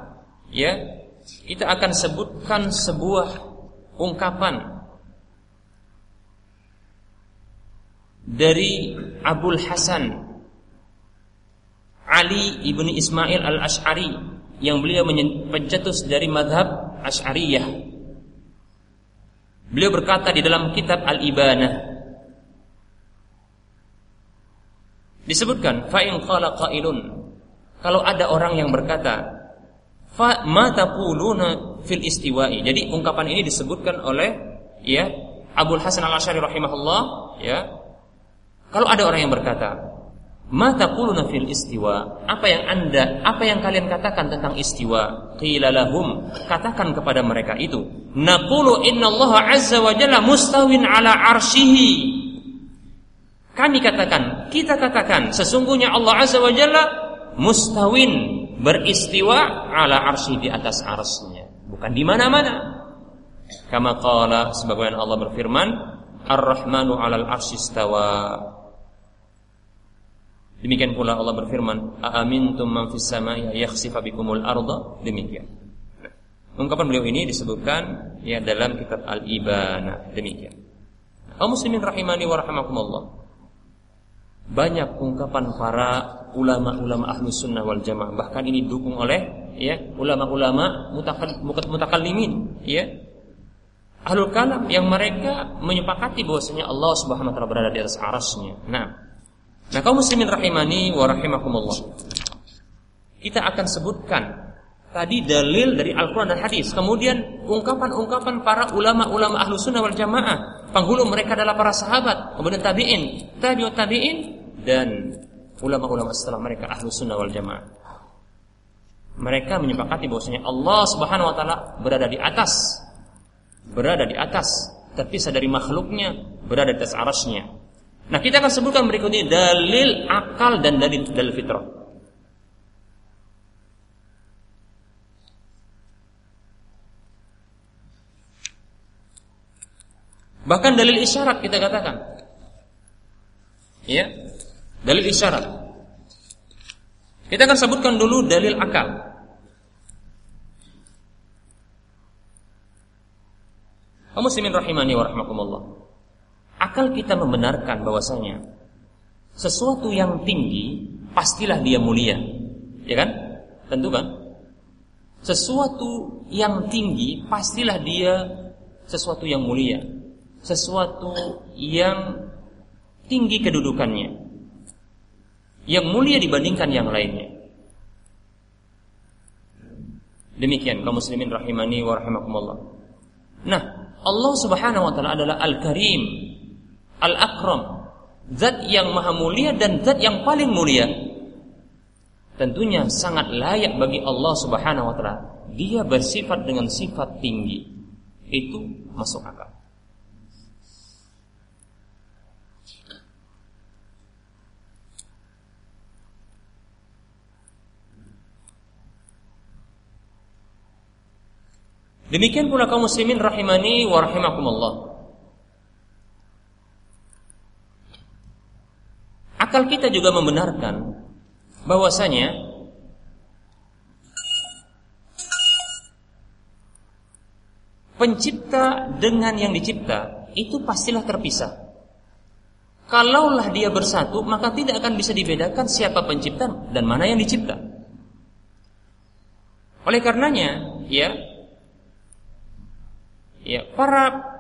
ya kita akan sebutkan sebuah ungkapan dari Abul Hasan Ali ibni Ismail al Ashari yang beliau pencetus dari madhab Ash'ariyah. Beliau berkata di dalam kitab Al-Ibanah disebutkan fa in qala qailun kalau ada orang yang berkata, "Fa ma taquluna fil istiwa'i." Jadi ungkapan ini disebutkan oleh ya Abdul Hasan Al-Asy'ari rahimahullah, ya. Kalau ada orang yang berkata, "Ma taquluna fil istiwa?" Apa yang Anda, apa yang kalian katakan tentang istiwa? Qila lahum, katakan kepada mereka itu, "Naqulu innallaha azza wa jalla mustawin ala arsyihi." Kami katakan, kita katakan sesungguhnya Allah azza wa jalla mustawin beristiwa ala arsy di atas arsnya bukan di mana-mana kama qala sebagaimana Allah berfirman ar-rahmanu 'alal arsy istawa demikian pula Allah berfirman aamintum man fis samai yakhsifa bikumul arda? Demikian. Ungkapan beliau ini disebutkan ya dalam kitab al-ibana. Demikian. Kaum muslimin rahimani wa rahimakumullah. Banyak ungkapan para ulama-ulama ahlu sunnah wal jamaah. Bahkan ini didukung oleh ya ulama-ulama mutakallimin ya. Ahlul kalam yang mereka menyepakati bahwasanya Allah Subhanahu wa taala berada di atas arasnya. Nah, nah kaum muslimin rahimani wa rahimakumullah. Kita akan sebutkan tadi dalil dari Al-Qur'an dan hadis, kemudian ungkapan-ungkapan para ulama-ulama ahlu sunnah wal jamaah, penghulu mereka adalah para sahabat, kemudian tabi'in, tabi'ut tabi'in dan ulama-ulama setelah mereka ahlu sunnah wal jamaah. Mereka menyepakati bahwasanya Allah Subhanahu wa taala berada di atas. Berada di atas, terpisah dari makhluknya, berada di atas arasnya. Nah, kita akan sebutkan berikut ini dalil akal dan dalil dalil fitrah. Bahkan dalil isyarat kita katakan. Ya, Dalil isyarat. Kita akan sebutkan dulu dalil akal. Kaum muslimin rahimani wa rahmakumullah. Akal kita membenarkan bahwasanya sesuatu yang tinggi pastilah dia mulia. Ya kan? Tentu kan? Sesuatu yang tinggi pastilah dia sesuatu yang mulia. Sesuatu yang tinggi kedudukannya yang mulia dibandingkan yang lainnya. Demikian kaum muslimin rahimani wa rahimakumullah. Nah, Allah Subhanahu wa taala adalah Al-Karim, Al-Akram, zat yang maha mulia dan zat yang paling mulia. Tentunya sangat layak bagi Allah Subhanahu wa taala dia bersifat dengan sifat tinggi. Itu masuk akal. Demikian pula kaum muslimin rahimani wa rahimakumullah. Akal kita juga membenarkan bahwasanya pencipta dengan yang dicipta itu pastilah terpisah. Kalaulah dia bersatu, maka tidak akan bisa dibedakan siapa pencipta dan mana yang dicipta. Oleh karenanya, ya, ya para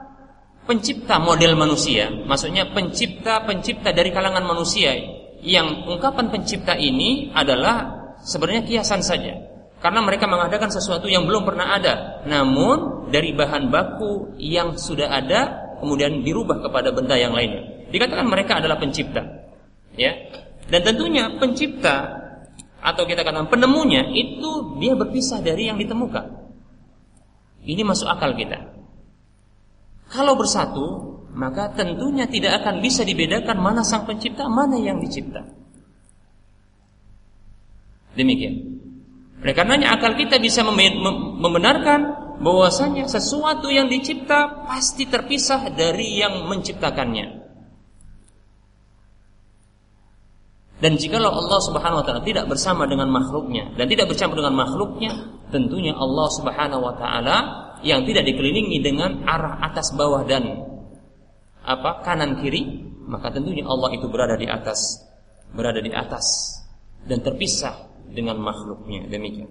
pencipta model manusia, maksudnya pencipta-pencipta dari kalangan manusia yang ungkapan pencipta ini adalah sebenarnya kiasan saja. Karena mereka mengadakan sesuatu yang belum pernah ada, namun dari bahan baku yang sudah ada kemudian dirubah kepada benda yang lainnya. Dikatakan mereka adalah pencipta. Ya. Dan tentunya pencipta atau kita katakan penemunya itu dia berpisah dari yang ditemukan. Ini masuk akal kita. Kalau bersatu, maka tentunya tidak akan bisa dibedakan mana sang pencipta, mana yang dicipta. Demikian. Oleh karenanya akal kita bisa membenarkan bahwasanya sesuatu yang dicipta pasti terpisah dari yang menciptakannya. Dan jikalau Allah Subhanahu wa taala tidak bersama dengan makhluknya dan tidak bercampur dengan makhluknya, tentunya Allah Subhanahu wa taala yang tidak dikelilingi dengan arah atas bawah dan apa kanan kiri, maka tentunya Allah itu berada di atas, berada di atas dan terpisah dengan makhluknya. Demikian.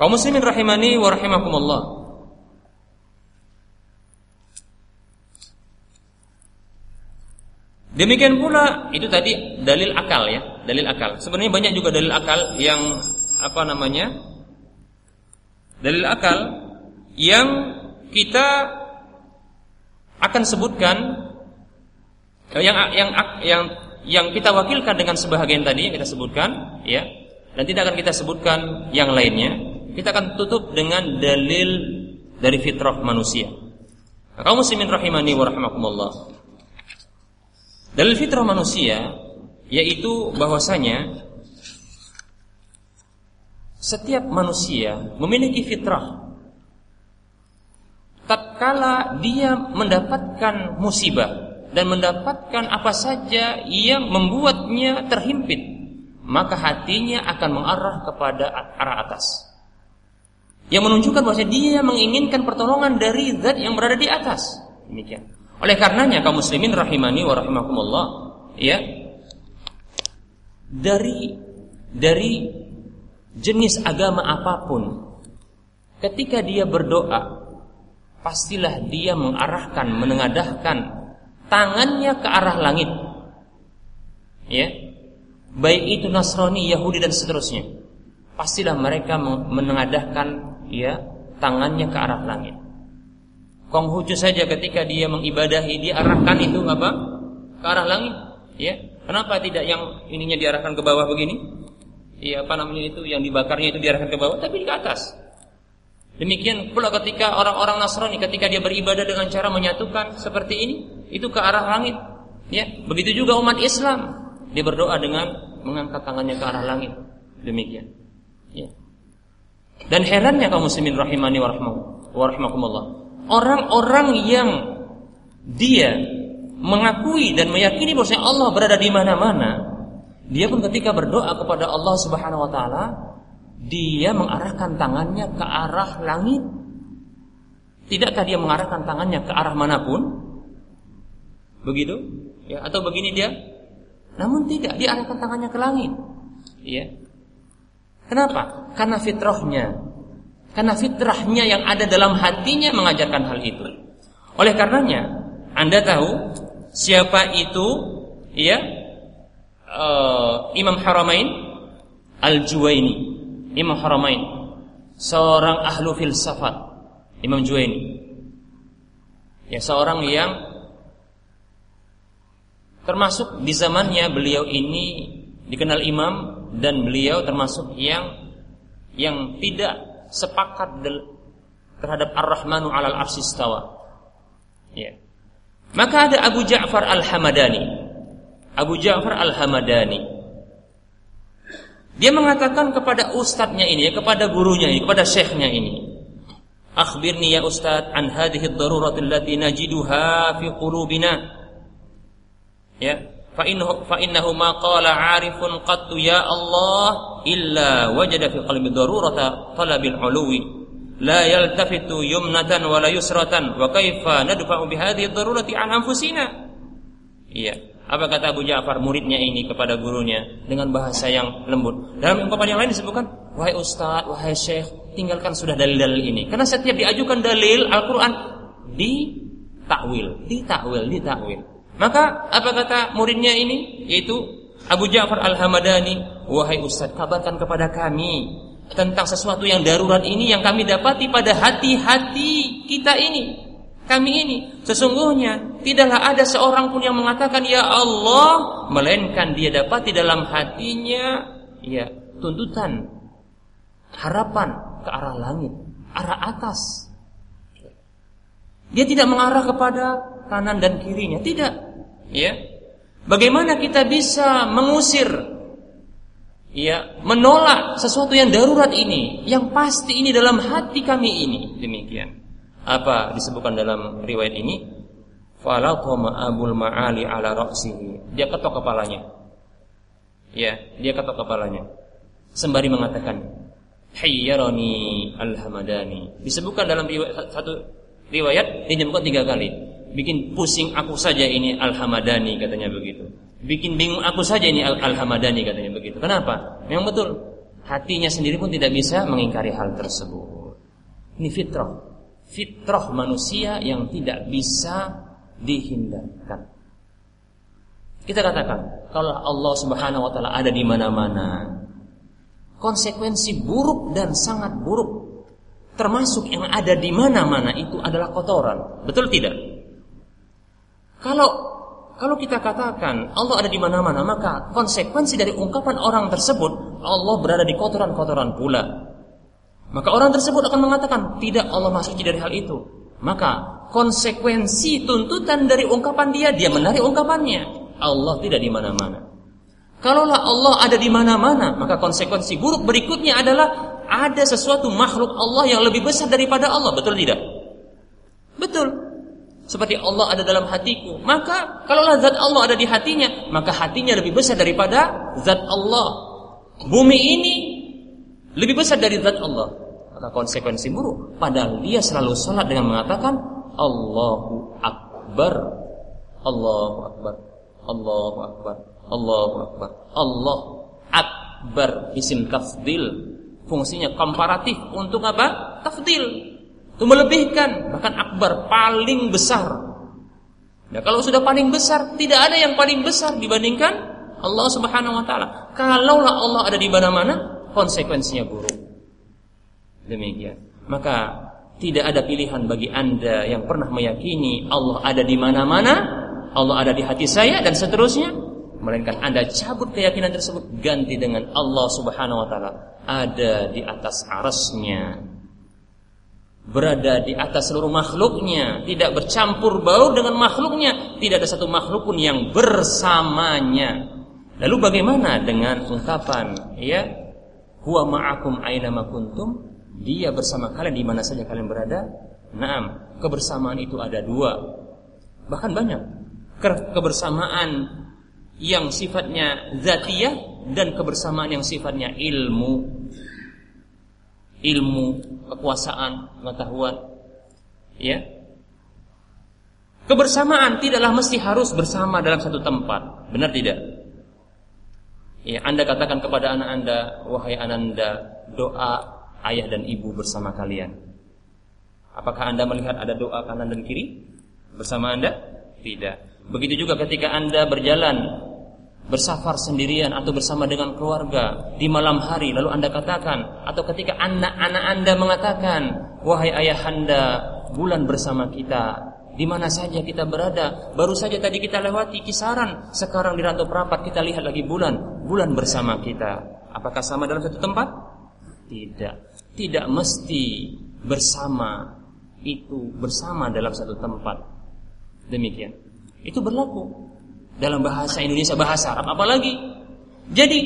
Kaum muslimin rahimani wa Demikian pula itu tadi dalil akal ya, dalil akal. Sebenarnya banyak juga dalil akal yang apa namanya? Dalil akal yang kita akan sebutkan yang yang yang yang kita wakilkan dengan sebahagian tadi yang kita sebutkan ya dan tidak akan kita sebutkan yang lainnya kita akan tutup dengan dalil dari fitrah manusia kaum muslimin rahimani wa rahimakumullah dalil fitrah manusia yaitu bahwasanya setiap manusia memiliki fitrah tatkala dia mendapatkan musibah dan mendapatkan apa saja yang membuatnya terhimpit, maka hatinya akan mengarah kepada arah atas. Yang menunjukkan bahwa dia menginginkan pertolongan dari zat yang berada di atas. Demikian. Oleh karenanya kaum muslimin rahimani wa rahimakumullah, ya. Dari dari jenis agama apa pun ketika dia berdoa pastilah dia mengarahkan, menengadahkan tangannya ke arah langit. Ya. Baik itu Nasrani, Yahudi dan seterusnya. Pastilah mereka menengadahkan ya tangannya ke arah langit. Konghucu saja ketika dia mengibadahi dia arahkan itu apa? Ke arah langit, ya. Kenapa tidak yang ininya diarahkan ke bawah begini? Iya, apa namanya itu yang dibakarnya itu diarahkan ke bawah tapi ke atas. Demikian pula ketika orang-orang Nasrani ketika dia beribadah dengan cara menyatukan seperti ini, itu ke arah langit. Ya, begitu juga umat Islam, dia berdoa dengan mengangkat tangannya ke arah langit. Demikian. Ya. Dan herannya kaum muslimin rahimani wa rahimakumullah. Orang-orang yang dia mengakui dan meyakini bahwa Allah berada di mana-mana, dia pun ketika berdoa kepada Allah Subhanahu wa taala, dia mengarahkan tangannya ke arah langit. Tidakkah dia mengarahkan tangannya ke arah mana pun? Begitu? Ya, atau begini dia? Namun tidak, dia arahkan tangannya ke langit. Ya. Kenapa? Karena fitrahnya. Karena fitrahnya yang ada dalam hatinya mengajarkan hal itu. Oleh karenanya, Anda tahu siapa itu? Ya, uh, Imam Haramain Al-Juwaini. Imam Haramain, seorang ahlu filsafat, Imam Juwaini. Ya, seorang yang termasuk di zamannya beliau ini dikenal imam dan beliau termasuk yang yang tidak sepakat terhadap Ar-Rahmanu 'alal arsyistawa. Ya. Maka ada Abu Ja'far Al-Hamadani. Abu Ja'far Al-Hamadani dia mengatakan kepada ustadznya ini, ya, kepada gurunya ini, kepada syekhnya ini. Akhbirni ya ustadz an hadhihi ad-darurati allati najiduha fi qulubina. Ya, ya. Iya. Apa kata Abu Ja'far muridnya ini kepada gurunya dengan bahasa yang lembut. Dalam ungkapan yang lain disebutkan, wahai ustaz, wahai syekh, tinggalkan sudah dalil-dalil ini. Karena setiap diajukan dalil Al-Qur'an ditakwil, ditakwil, ditakwil. Maka apa kata muridnya ini? Yaitu Abu Ja'far Al-Hamadani, "Wahai Ustaz, kabarkan kepada kami tentang sesuatu yang darurat ini yang kami dapati pada hati-hati kita ini." Kami ini sesungguhnya tidaklah ada seorang pun yang mengatakan ya Allah melainkan dia dapat di dalam hatinya ya tuntutan harapan ke arah langit, arah atas. Dia tidak mengarah kepada kanan dan kirinya, tidak. Ya. Bagaimana kita bisa mengusir ya, menolak sesuatu yang darurat ini, yang pasti ini dalam hati kami ini. Demikian. Apa disebutkan dalam riwayat ini? Falatoma abul ma'ali ala ra'sihi. Dia ketok kepalanya. Ya, dia ketok kepalanya. Sembari mengatakan, Hayyarani al-hamadani. Disebutkan dalam riwayat satu riwayat disebutkan tiga kali. Bikin pusing aku saja ini al-hamadani katanya begitu. Bikin bingung aku saja ini al-hamadani katanya begitu. Kenapa? Memang betul. Hatinya sendiri pun tidak bisa mengingkari hal tersebut. Ini fitrah fitrah manusia yang tidak bisa dihindarkan. Kita katakan, kalau Allah Subhanahu wa taala ada di mana-mana, konsekuensi buruk dan sangat buruk termasuk yang ada di mana-mana itu adalah kotoran. Betul tidak? Kalau kalau kita katakan Allah ada di mana-mana, maka konsekuensi dari ungkapan orang tersebut Allah berada di kotoran-kotoran pula. Maka orang tersebut akan mengatakan, tidak Allah masuk dari hal itu. Maka konsekuensi tuntutan dari ungkapan dia, dia menarik ungkapannya. Allah tidak di mana-mana. Kalaulah Allah ada di mana-mana, maka konsekuensi buruk berikutnya adalah ada sesuatu makhluk Allah yang lebih besar daripada Allah. Betul tidak? Betul. Seperti Allah ada dalam hatiku. Maka kalaulah zat Allah ada di hatinya, maka hatinya lebih besar daripada zat Allah. Bumi ini lebih besar dari zat Allah. Maka konsekuensi buruk. Padahal dia selalu sholat dengan mengatakan Allahu Akbar. Allahu Akbar. Allahu Akbar. Allahu Akbar. Allah Akbar. Isim tafdil. Fungsinya komparatif untuk apa? Tafdil. Itu melebihkan. Bahkan Akbar paling besar. Nah kalau sudah paling besar, tidak ada yang paling besar dibandingkan Allah Subhanahu wa taala. Kalaulah Allah ada di mana-mana, konsekuensinya buruk. Demikian. Maka tidak ada pilihan bagi Anda yang pernah meyakini Allah ada di mana-mana, Allah ada di hati saya dan seterusnya, melainkan Anda cabut keyakinan tersebut ganti dengan Allah Subhanahu wa taala ada di atas arasnya berada di atas seluruh makhluknya, tidak bercampur baur dengan makhluknya, tidak ada satu makhluk pun yang bersamanya. Lalu bagaimana dengan ungkapan ya Huwa ma'akum aina kuntum. Dia bersama kalian di mana saja kalian berada. Naam, kebersamaan itu ada dua. Bahkan banyak. Kebersamaan yang sifatnya zatiyah dan kebersamaan yang sifatnya ilmu. Ilmu, kekuasaan, pengetahuan. Ya. Kebersamaan tidaklah mesti harus bersama dalam satu tempat. Benar tidak? Ya, anda katakan kepada anak Anda, wahai ananda, doa ayah dan ibu bersama kalian. Apakah Anda melihat ada doa kanan dan kiri bersama Anda? Tidak. Begitu juga ketika Anda berjalan bersafar sendirian atau bersama dengan keluarga di malam hari lalu Anda katakan atau ketika anak-anak Anda mengatakan, "Wahai ayah Anda, bulan bersama kita." Di mana saja kita berada, baru saja tadi kita lewati kisaran, sekarang di Rantau Perapat kita lihat lagi bulan, bulan bersama kita. Apakah sama dalam satu tempat? Tidak. Tidak mesti bersama itu bersama dalam satu tempat. Demikian. Itu berlaku dalam bahasa Indonesia, bahasa Arab apalagi. Jadi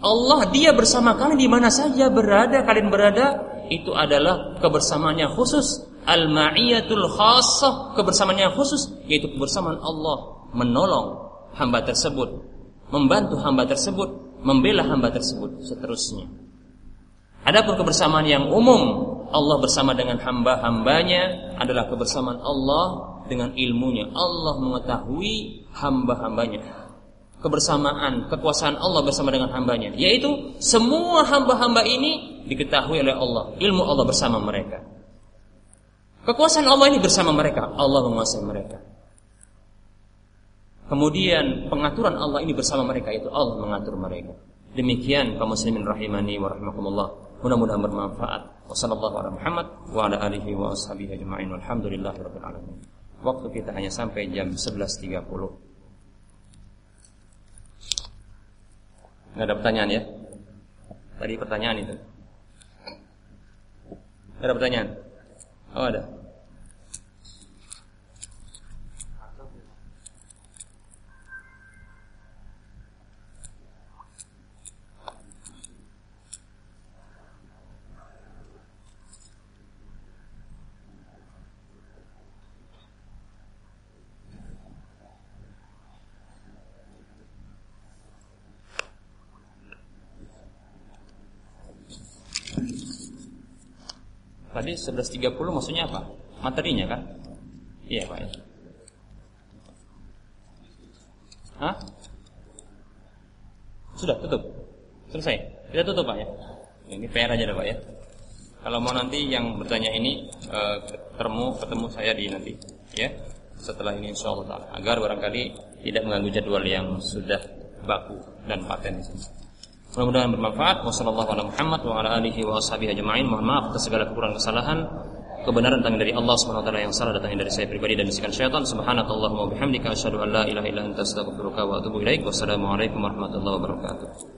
Allah dia bersama kalian di mana saja berada kalian berada itu adalah kebersamaannya khusus al-ma'iyatul khassah kebersamaan yang khusus yaitu kebersamaan Allah menolong hamba tersebut, membantu hamba tersebut, membela hamba tersebut seterusnya. Adapun kebersamaan yang umum Allah bersama dengan hamba-hambanya adalah kebersamaan Allah dengan ilmunya. Allah mengetahui hamba-hambanya. Kebersamaan, kekuasaan Allah bersama dengan hambanya. Yaitu semua hamba-hamba ini diketahui oleh Allah. Ilmu Allah bersama mereka. Kekuasaan Allah ini bersama mereka. Allah menguasai mereka. Kemudian pengaturan Allah ini bersama mereka itu Allah mengatur mereka. Demikian kaum muslimin rahimani wa rahimakumullah. Mudah-mudahan bermanfaat. Wassallallahu ala Muhammad wa ala alihi wa ashabihi ajma'in. Walhamdulillahirabbil alamin. Waktu kita hanya sampai jam 11.30. Enggak ada pertanyaan ya? Tadi pertanyaan itu. Ada pertanyaan? Oh ada. Tadi 11.30 maksudnya apa? Materinya kan? Iya Pak. Hah? Sudah tutup? Selesai? Kita tutup Pak ya? Ini PR aja deh Pak ya. Kalau mau nanti yang bertanya ini uh, ketemu ketemu saya di nanti ya setelah ini insya Allah agar barangkali tidak mengganggu jadwal yang sudah baku dan paten di sini. Mudah-mudahan bermanfaat. Wassalamualaikum warahmatullahi wabarakatuh. Mohon maaf atas segala kekurangan kesalahan. Kebenaran datang dari Allah Subhanahu wa taala yang salah datangnya dari saya pribadi dan bisikan syaitan. Subhanakallahumma wa bihamdika asyhadu an la ilaha illa anta astaghfiruka wa atubu ilaik. Wassalamualaikum warahmatullahi wabarakatuh.